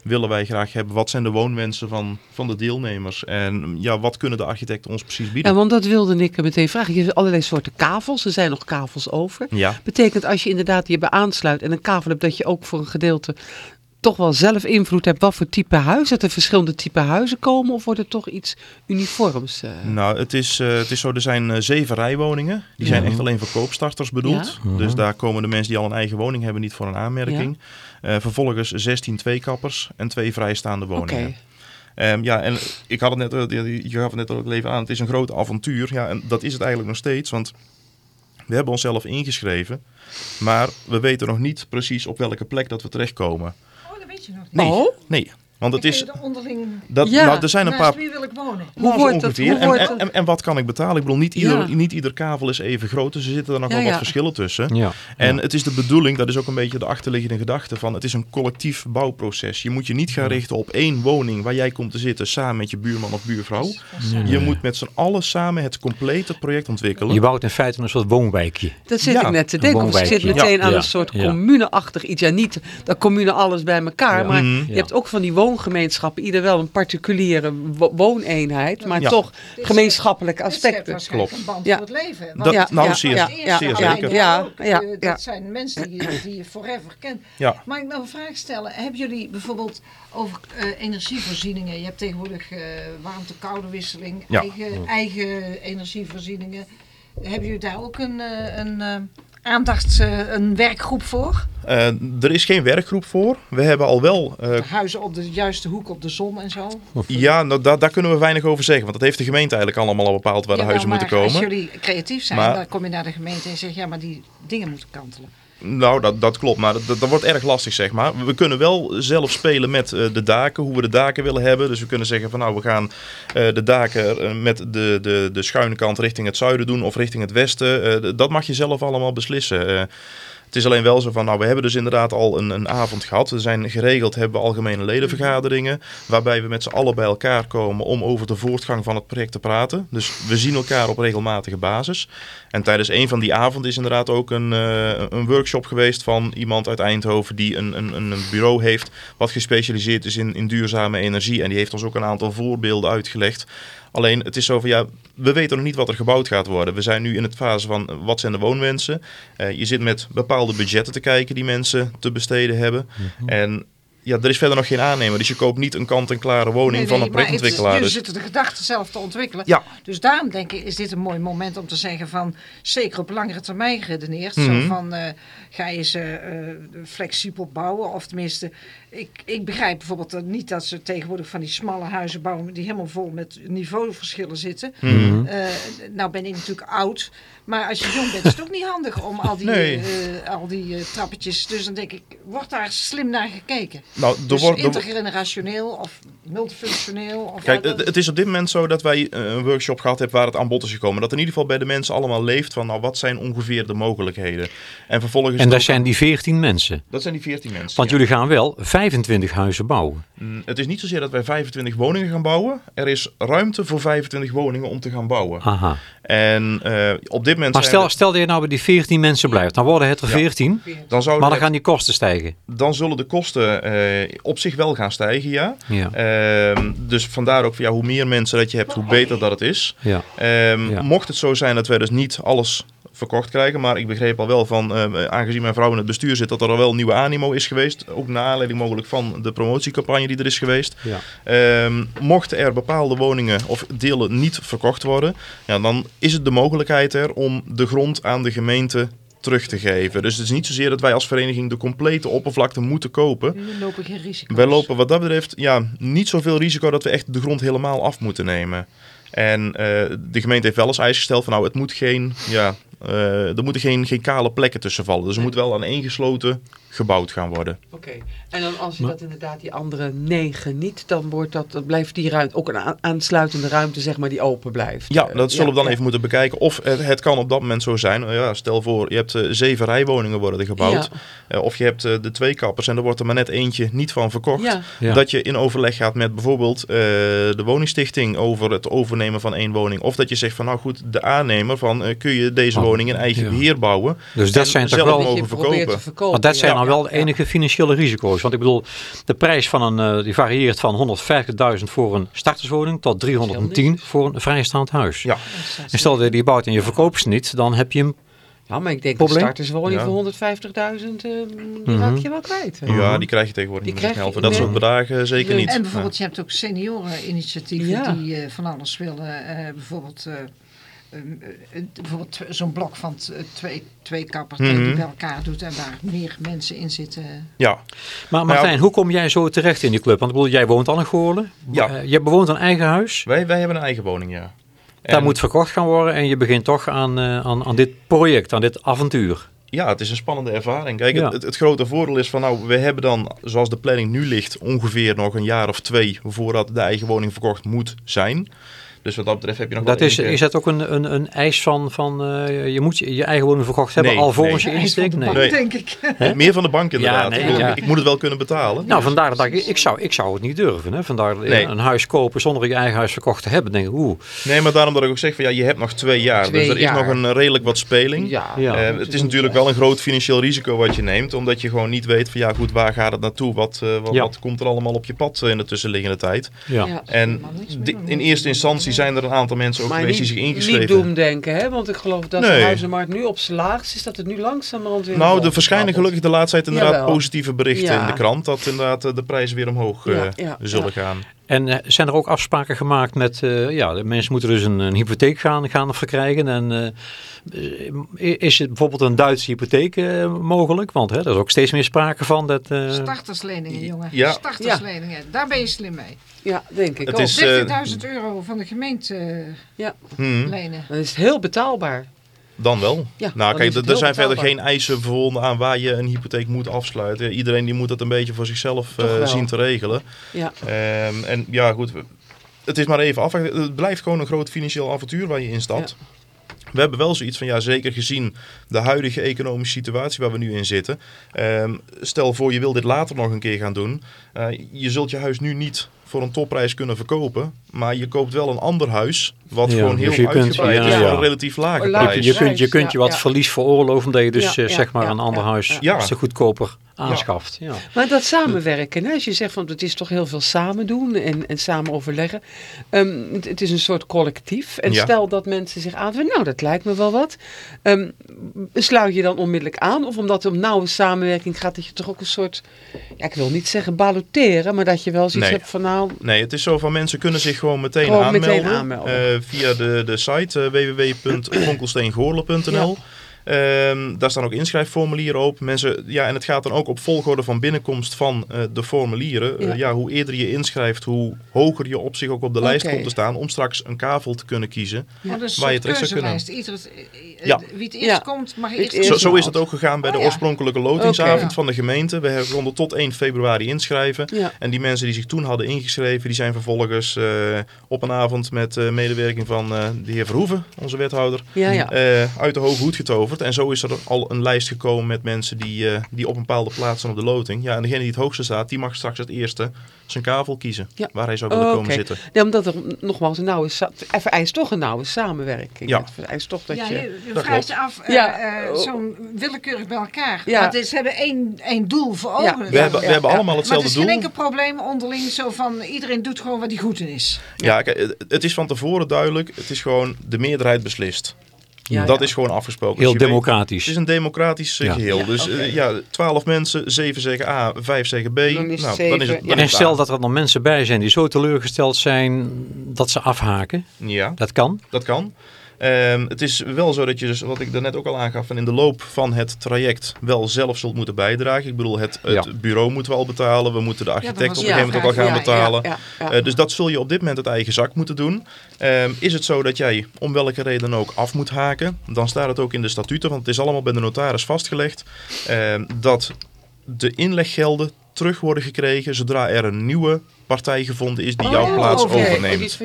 willen wij graag hebben? Wat zijn de woonwensen van, van de deelnemers? En ja, wat kunnen de architecten ons precies bieden? Ja, want dat wilde ik meteen vragen. Je hebt allerlei soorten kavels. Er zijn nog kavels over. Ja. Betekent als je inderdaad je bij aansluit en een kavel hebt, dat je ook voor een gedeelte toch wel zelf invloed hebt wat voor type huis? Dat er verschillende type huizen komen of wordt het toch iets uniforms? Uh... Nou, het is, uh, het is zo, er zijn uh, zeven rijwoningen. Die ja. zijn echt alleen voor koopstarters bedoeld. Ja. Dus daar komen de mensen die al een eigen woning hebben niet voor een aanmerking. Ja. Vervolgens 16 tweekappers en twee vrijstaande woningen. Okay. Um, ja, en ik had het net, je gaf het net ook even aan, het is een groot avontuur. Ja, en dat is het eigenlijk nog steeds, want we hebben onszelf ingeschreven, maar we weten nog niet precies op welke plek dat we terechtkomen. weet je nog niet. Nee, oh? nee. Want het is. onderling... dat, ja. nou, er zijn een Naast paar. wie wil ik wonen? Hoe wordt het? Hoe En, wordt en, het? en, en wat kan ik betalen? Ik bedoel, niet ieder, Ja. niet ieder kavel is even groot. Dus er zitten er nog Ja, wel wat verschillen tussen. Ja. En het is de bedoeling, dat is ook een beetje de achterliggende gedachte van, het is een collectief bouwproces. Je moet je niet gaan richten op één woning waar jij komt te zitten samen met je buurman of buurvrouw. Je moet met z'n allen samen het complete project ontwikkelen. Je bouwt in feite een soort woonwijkje. Dat zit Ja, ik net te denken. Of ik zit meteen Ja, aan ja, een soort ja. communeachtig iets. Ja, niet dat commune alles bij elkaar. Ja. Maar Mhm. je hebt ook van die woongemeenschappen. Ieder wel een particuliere wo- wooneenheid. Maar Ja. toch Dit gemeenschappelijke aspecten. waarschijnlijk Klopt. een band Ja. voor het leven. Want Dat- Ja, nou, ja, zeer, ja, zeer ja, zeker. ja, ja, eh, ja. Dat zijn mensen die, die je forever kent. Ja. Mag ik nou een vraag stellen? Hebben jullie bijvoorbeeld over eh, energievoorzieningen? Je hebt tegenwoordig eh warmte-koude wisseling, Ja. eigen, eigen energievoorzieningen. Hebben jullie daar ook een, een eh, aandacht, eh, een werkgroep voor? Eh, er is geen werkgroep voor. We hebben al wel. eh, De huizen op de juiste hoek op de zon en zo? ja, nou, daar, daar kunnen we weinig over zeggen. Want dat heeft de gemeente eigenlijk allemaal al bepaald waar de huizen moeten maar komen. Als jullie creatief zijn, Maar- dan kom je naar de gemeente en zeg ja, maar die dingen moeten kantelen. Nou, dat, dat klopt, maar dat, dat wordt erg lastig, zeg maar. We kunnen wel zelf spelen met eh, de daken, hoe we de daken willen hebben. Dus we kunnen zeggen van nou, we gaan eh, de daken eh, met de, de, de schuine kant richting het zuiden doen of richting het westen. Dat mag je zelf allemaal beslissen. Het is alleen wel zo van, nou, we hebben dus inderdaad al een, een avond gehad. We zijn geregeld, hebben algemene ledenvergaderingen, waarbij we met z'n allen bij elkaar komen om over de voortgang van het project te praten. Dus we zien elkaar op regelmatige basis. En tijdens een van die avonden is inderdaad ook een, eh, een workshop geweest van iemand uit Eindhoven die een, een, een bureau heeft wat gespecialiseerd is in, in duurzame energie. En die heeft ons ook een aantal voorbeelden uitgelegd. Alleen het is zo van ja, we weten nog niet wat er gebouwd gaat worden. We zijn nu in het fase van eh, wat zijn de woonwensen. Eh, je zit met bepaalde budgetten te kijken die mensen te besteden hebben. En ja, er is verder nog geen aannemer. Dus je koopt niet een kant-en-klare woning Nee, van een projectontwikkelaar. Jullie Dus, zitten de gedachte zelf te ontwikkelen. Ja. Dus daarom denk ik, is dit een mooi moment om te zeggen van, zeker op langere termijn geredeneerd. Zo Mhm. van, eh, ga je ze eh, flexibel bouwen. Of tenminste, ik, ik begrijp bijvoorbeeld dat niet dat ze tegenwoordig van die smalle huizen bouwen die helemaal vol met niveauverschillen zitten. Mhm. Eh, nou ben ik natuurlijk oud. Maar als je jong bent is het ook niet handig om al die, Nee. eh, al die eh, trappetjes. Dus dan denk ik, wordt daar slim naar gekeken. nou, er Dus wordt, er- intergenerationeel of multifunctioneel. Of Kijk, het, het is op dit moment zo dat wij een workshop gehad hebben waar het aan bod is gekomen. Dat in ieder geval bij de mensen allemaal leeft van nou, wat zijn ongeveer de mogelijkheden. En vervolgens... En dat ook- zijn die 14 mensen. dat zijn die 14 mensen. Want ja. jullie gaan wel 25 huizen bouwen. Mm, Het is niet zozeer dat wij 25 woningen gaan bouwen. Er is ruimte voor 25 woningen om te gaan bouwen. Aha. En eh, op dit moment Maar zijn stel, er- stel dat je nou bij die 14 mensen blijft. Dan worden het er Ja. 14. dan, zouden Maar dan gaan die kosten stijgen. dan zullen de kosten eh, op zich wel gaan stijgen, ja. Ja. Ehm, dus vandaar ook, van, ja, hoe meer mensen dat je hebt, hoe beter dat het is. Ja. Ehm, Ja. Mocht het zo zijn dat wij dus niet alles verkocht krijgen, maar ik begreep al wel van, eh, aangezien mijn vrouw in het bestuur zit, dat er al wel nieuwe animo is geweest. Ook naar aanleiding mogelijk van de promotiecampagne die er is geweest. Ja. Ehm, mochten er bepaalde woningen of delen niet verkocht worden, ja, dan is het de mogelijkheid er om de grond aan de gemeente terug te geven. Dus het is niet zozeer dat wij als vereniging de complete oppervlakte moeten kopen. Jullie lopen geen risico. Wij lopen wat dat betreft ja, niet zoveel risico dat we echt de grond helemaal af moeten nemen. En eh, de gemeente heeft wel eens eis gesteld van nou, het moet geen ja, er moeten geen, geen kale plekken tussen vallen. Dus er moet wel aan één gesloten gebouwd gaan worden. Oké, en dan als je dat inderdaad die andere negen niet, dan wordt dat, dan blijft die ruimte ook een aansluitende ruimte zeg maar die open blijft. Ja, dat zullen we dan even moeten bekijken. Of het, het, kan op dat moment zo zijn. Ja, stel voor, je hebt uh, zeven rijwoningen worden er gebouwd. Uh, of je hebt uh, de twee kappers en er wordt er maar net eentje niet van verkocht. Dat je in overleg gaat met bijvoorbeeld de woningstichting over het overnemen van één woning. Of dat je zegt van nou goed, de aannemer van kun je deze oh, woning in eigen beheer bouwen. Dus dat zijn toch wel mogen verkopen. verkopen. dat zijn dan wel enige financiële risico's. Want ik bedoel, de prijs van een, die varieert van 150.000 voor een starterswoning tot 310 voor een vrijstaand huis. Ja. En stel dat je die bouwt en je verkoopt ze niet, dan heb je hem ja, maar ik denk Probleem? de starterswoning ja. voor 150.000, uh, die mm raak je wel kwijt. Ja, die krijg je tegenwoordig die niet snel. Voor dat soort bedragen zeker niet. En bijvoorbeeld, je hebt ook senioreninitiatieven die uh, van alles willen. Uh, bijvoorbeeld... bijvoorbeeld zo'n blok van twee, twee kappers mm -hmm. die bij elkaar doet en waar meer mensen in zitten. Ja. Maar Martijn, ja, hoe kom jij zo terecht in die club? Want ik bedoel, jij woont al in Goorlen. Ja. je bewoont een eigen huis. Wij, wij hebben een eigen woning, ja. Daar moet verkocht gaan worden en je begint toch aan, aan, aan dit project, aan dit avontuur. Ja, het is een spannende ervaring. Kijk, het, het, grote voordeel is van nou, we hebben dan, zoals de planning nu ligt, ongeveer nog een jaar of twee voordat de eigen woning verkocht moet zijn. Dus wat dat betreft heb je nog dat is, Is dat ook een, een, een eis van, van uh, je moet je eigen woning verkocht hebben nee, al volgens nee. je insteek? Nee, nee. denk ik. Meer van de bank inderdaad. Ja, nee, ja. Ik moet het wel kunnen betalen. Nou, vandaar dat ik, ik, zou, ik zou het niet durven. Hè. Vandaar een huis kopen zonder je eigen huis verkocht te hebben. Denk ik, oeh. Nee, maar daarom dat ik ook zeg van ja, je hebt nog twee jaar. Twee dus er is nog een redelijk wat speling. Ja. Uh, het is natuurlijk wel een groot financieel risico wat je neemt. Omdat je gewoon niet weet van ja goed, waar gaat het naartoe? Wat, uh, wat, wat, komt er allemaal op je pad in de tussenliggende tijd? Ja. En in eerste instantie zijn er een aantal mensen ook maar geweest niet, die zich ingeschreven Niet doemdenken, hè? want ik geloof dat nee. de huizenmarkt nu op zijn laagst is, dat het nu langzamerhand weer... Nou, er verschijnen gelukkig de laatste tijd inderdaad positieve berichten in de krant, dat inderdaad eh, de prijzen weer omhoog ja, uh, zullen gaan. En uh, zijn er ook afspraken gemaakt met, uh, ja, de mensen moeten dus een, een, hypotheek gaan, gaan verkrijgen. En uh, is het bijvoorbeeld een Duitse hypotheek mogelijk? Want hè, er is ook steeds meer sprake van. Dat, Startersleningen, jongen. Ja. Startersleningen, daar ben je slim mee. Ja, denk ik het ook. 30.000 euro van de gemeente ja. Hmm. lenen. Dat is heel betaalbaar. Dan wel. Ja, nou, kijk, er zijn verder geen eisen verbonden aan waar je een hypotheek moet afsluiten. Iedereen die moet dat een beetje voor zichzelf uh, zien te regelen. Ja. Um, en ja, goed. Het is maar even afwachten. Het blijft gewoon een groot financieel avontuur waar je in stapt. Ja. We hebben wel zoiets van, ja, zeker gezien de huidige economische situatie waar we nu in zitten. Um, stel voor, je wil dit later nog een keer gaan doen. Uh, je zult je huis nu niet voor een topprijs kunnen verkopen. Maar je koopt wel een ander huis, wat gewoon heel dus uitgebreid is, voor een relatief lage prijs. Je, kunt, je kunt je wat verlies veroorloven, omdat je dus uh, zeg maar een ander huis ja. te goedkoper aanschaft. Ja. Maar dat samenwerken, hè, als je zegt van het is toch heel veel samen doen en, en samen overleggen. Um, het, is een soort collectief. En stel dat mensen zich aanvinden, nou dat lijkt me wel wat. Um, sluit je dan onmiddellijk aan? Of omdat het om nauwe samenwerking gaat, dat je toch ook een soort, ja, ik wil niet zeggen balloteren, maar dat je wel zoiets hebt van nou... Nee, het is zo van mensen kunnen zich gewoon meteen aanmelden. Uh, via de, de site uh. Um, daar staan ook inschrijfformulieren op. Mensen, ja, en het gaat dan ook op volgorde van binnenkomst van uh, de formulieren. Ja. Uh, ja. hoe eerder je inschrijft, hoe hoger je op zich ook op de okay. lijst komt te staan. Om straks een kavel te kunnen kiezen. Ja. Dus waar je terecht zou kunnen. Ieder, uh, ja. Wie het eerst komt, mag eerst. eerst zo, zo, is het ook gegaan bij oh, de oorspronkelijke lotingsavond okay. van de gemeente. We hebben konden tot 1 februari inschrijven. En die mensen die zich toen hadden ingeschreven, die zijn vervolgens uh, op een avond met uh, medewerking van uh, de heer Verhoeven, onze wethouder, uit de hoge hoed getoverd. En zo is er al een lijst gekomen met mensen die, uh, die op een bepaalde plaats zijn op de loting. Ja, en degene die het hoogste staat, die mag straks het eerste zijn kavel kiezen. Ja. Waar hij zou willen oh, komen okay. zitten. Ja, omdat er nogmaals een nauwe, vereist toch een nauwe samenwerking. Ja. Het vereist toch dat ja, je... je, je vraagt je af, uh, ja. uh, zo'n willekeurig bij elkaar. Ja. Want ze hebben één, één doel voor ogen. Ja. We, hebben, we hebben allemaal hetzelfde doel. Maar het is geen enkel probleem onderling zo van iedereen doet gewoon wat hij goed in is. Ja, kijk, het is van tevoren duidelijk. Het is gewoon de meerderheid beslist. Ja, dat is gewoon afgesproken. Heel democratisch. het is een democratisch uh, geheel. dus okay. uh, ja, twaalf mensen, zeven zeggen A, vijf zeggen B. Dan is, nou, dan is het, dan en stel dat er dan mensen bij zijn die zo teleurgesteld zijn dat ze afhaken. Ja. Dat kan? Dat kan. Ehm, het is wel zo dat je dus, wat ik daarnet ook al aangaf, van in de loop van het traject wel zelf zult moeten bijdragen. Ik bedoel, het, het bureau moeten we al betalen. We moeten de architect op een gegeven moment ook al gaan betalen. Uh, dus dat zul je op dit moment uit eigen zak moeten doen. Um, is het zo dat jij om welke reden ook af moet haken, dan staat het ook in de statuten, want het is allemaal bij de notaris vastgelegd, um, dat de inleggelden terug worden gekregen zodra er een nieuwe partij gevonden is die jouw oh, plaats overneemt.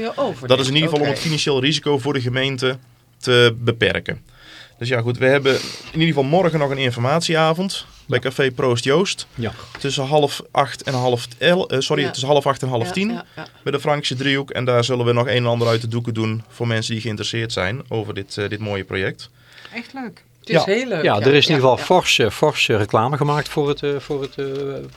Dat is in ieder geval om het financieel risico voor de gemeente te beperken. Dus ja goed, we hebben in ieder geval morgen nog een informatieavond bij Café Proost Joost. Ja. Tussen half acht en half el, uh, sorry, tussen half acht en half tien. Bij de Frankse driehoek. En daar zullen we nog een en ander uit de doeken doen voor mensen die geïnteresseerd zijn over dit, uh, dit mooie project. Echt leuk. Het is ja. heel leuk. Ja, er is in ieder geval forse, forse reclame gemaakt voor het, uh, voor het uh,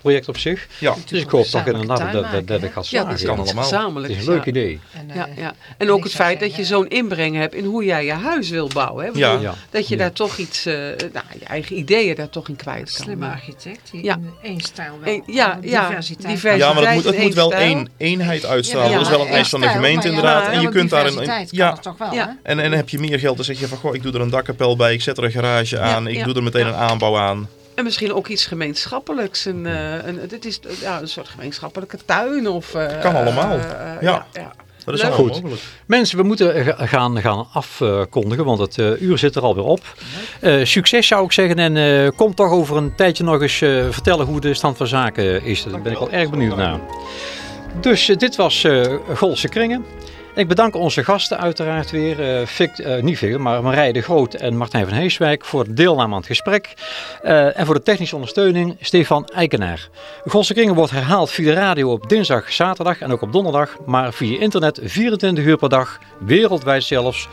project op zich. Ja. Dus ik hoop toch inderdaad dat, dat, dat het gaat slagen. Ja, dat kan allemaal. Gezamenlijk. Het is een leuk idee. En, uh, ja, ja. en ook het feit dat je zo'n inbreng hebt in hoe jij je huis wil bouwen. Hè? Ja. ja. Dat je daar toch iets, nou, je eigen ideeën daar toch in kwijt kan. Slimme architect, die ja. in één stijl wel ja, ja, diversiteit. diversiteit. Ja, maar het moet, het moet wel één eenheid uitstralen. Dat is wel een eis van de gemeente inderdaad. En je kunt daar een... Ja, en dan heb je meer geld, dan zeg je van, goh, ik doe er een dakkapel bij, ik zet er een garage aan ik doe er meteen een aanbouw aan. En misschien ook iets gemeenschappelijks. Een, uh, een, dit is ja, een soort gemeenschappelijke tuin. Of, uh, kan allemaal. Uh, ja. ja. Dat is allemaal goed. Mogelijk. Mensen, we moeten gaan, gaan afkondigen, want het uur zit er alweer op. succes zou ik zeggen en kom toch over een tijdje nog eens vertellen hoe de stand van zaken is. Daar ben ik al erg benieuwd naar. Dus dit was Golse Kringen. Ik bedank onze gasten uiteraard weer, uh, Vic, maar Marije de Groot en Martijn van Heeswijk voor de deelname aan het gesprek. Uh, en voor de technische ondersteuning Stefan Eikenaar. Golse Kringen wordt herhaald via de radio op dinsdag, zaterdag en ook op donderdag, maar via internet 24 uur per dag, wereldwijd zelfs.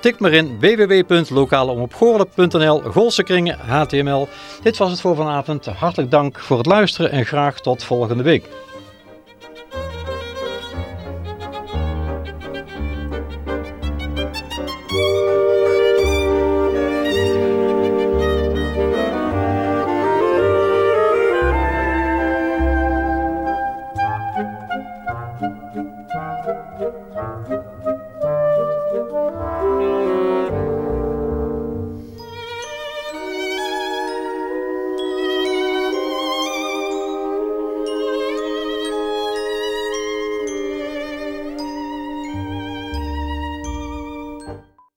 Tik maar in www.lokaleomopgoorlen.nl, Golse Kringen, HTML. Dit was het voor vanavond. Hartelijk dank voor het luisteren en graag tot volgende week.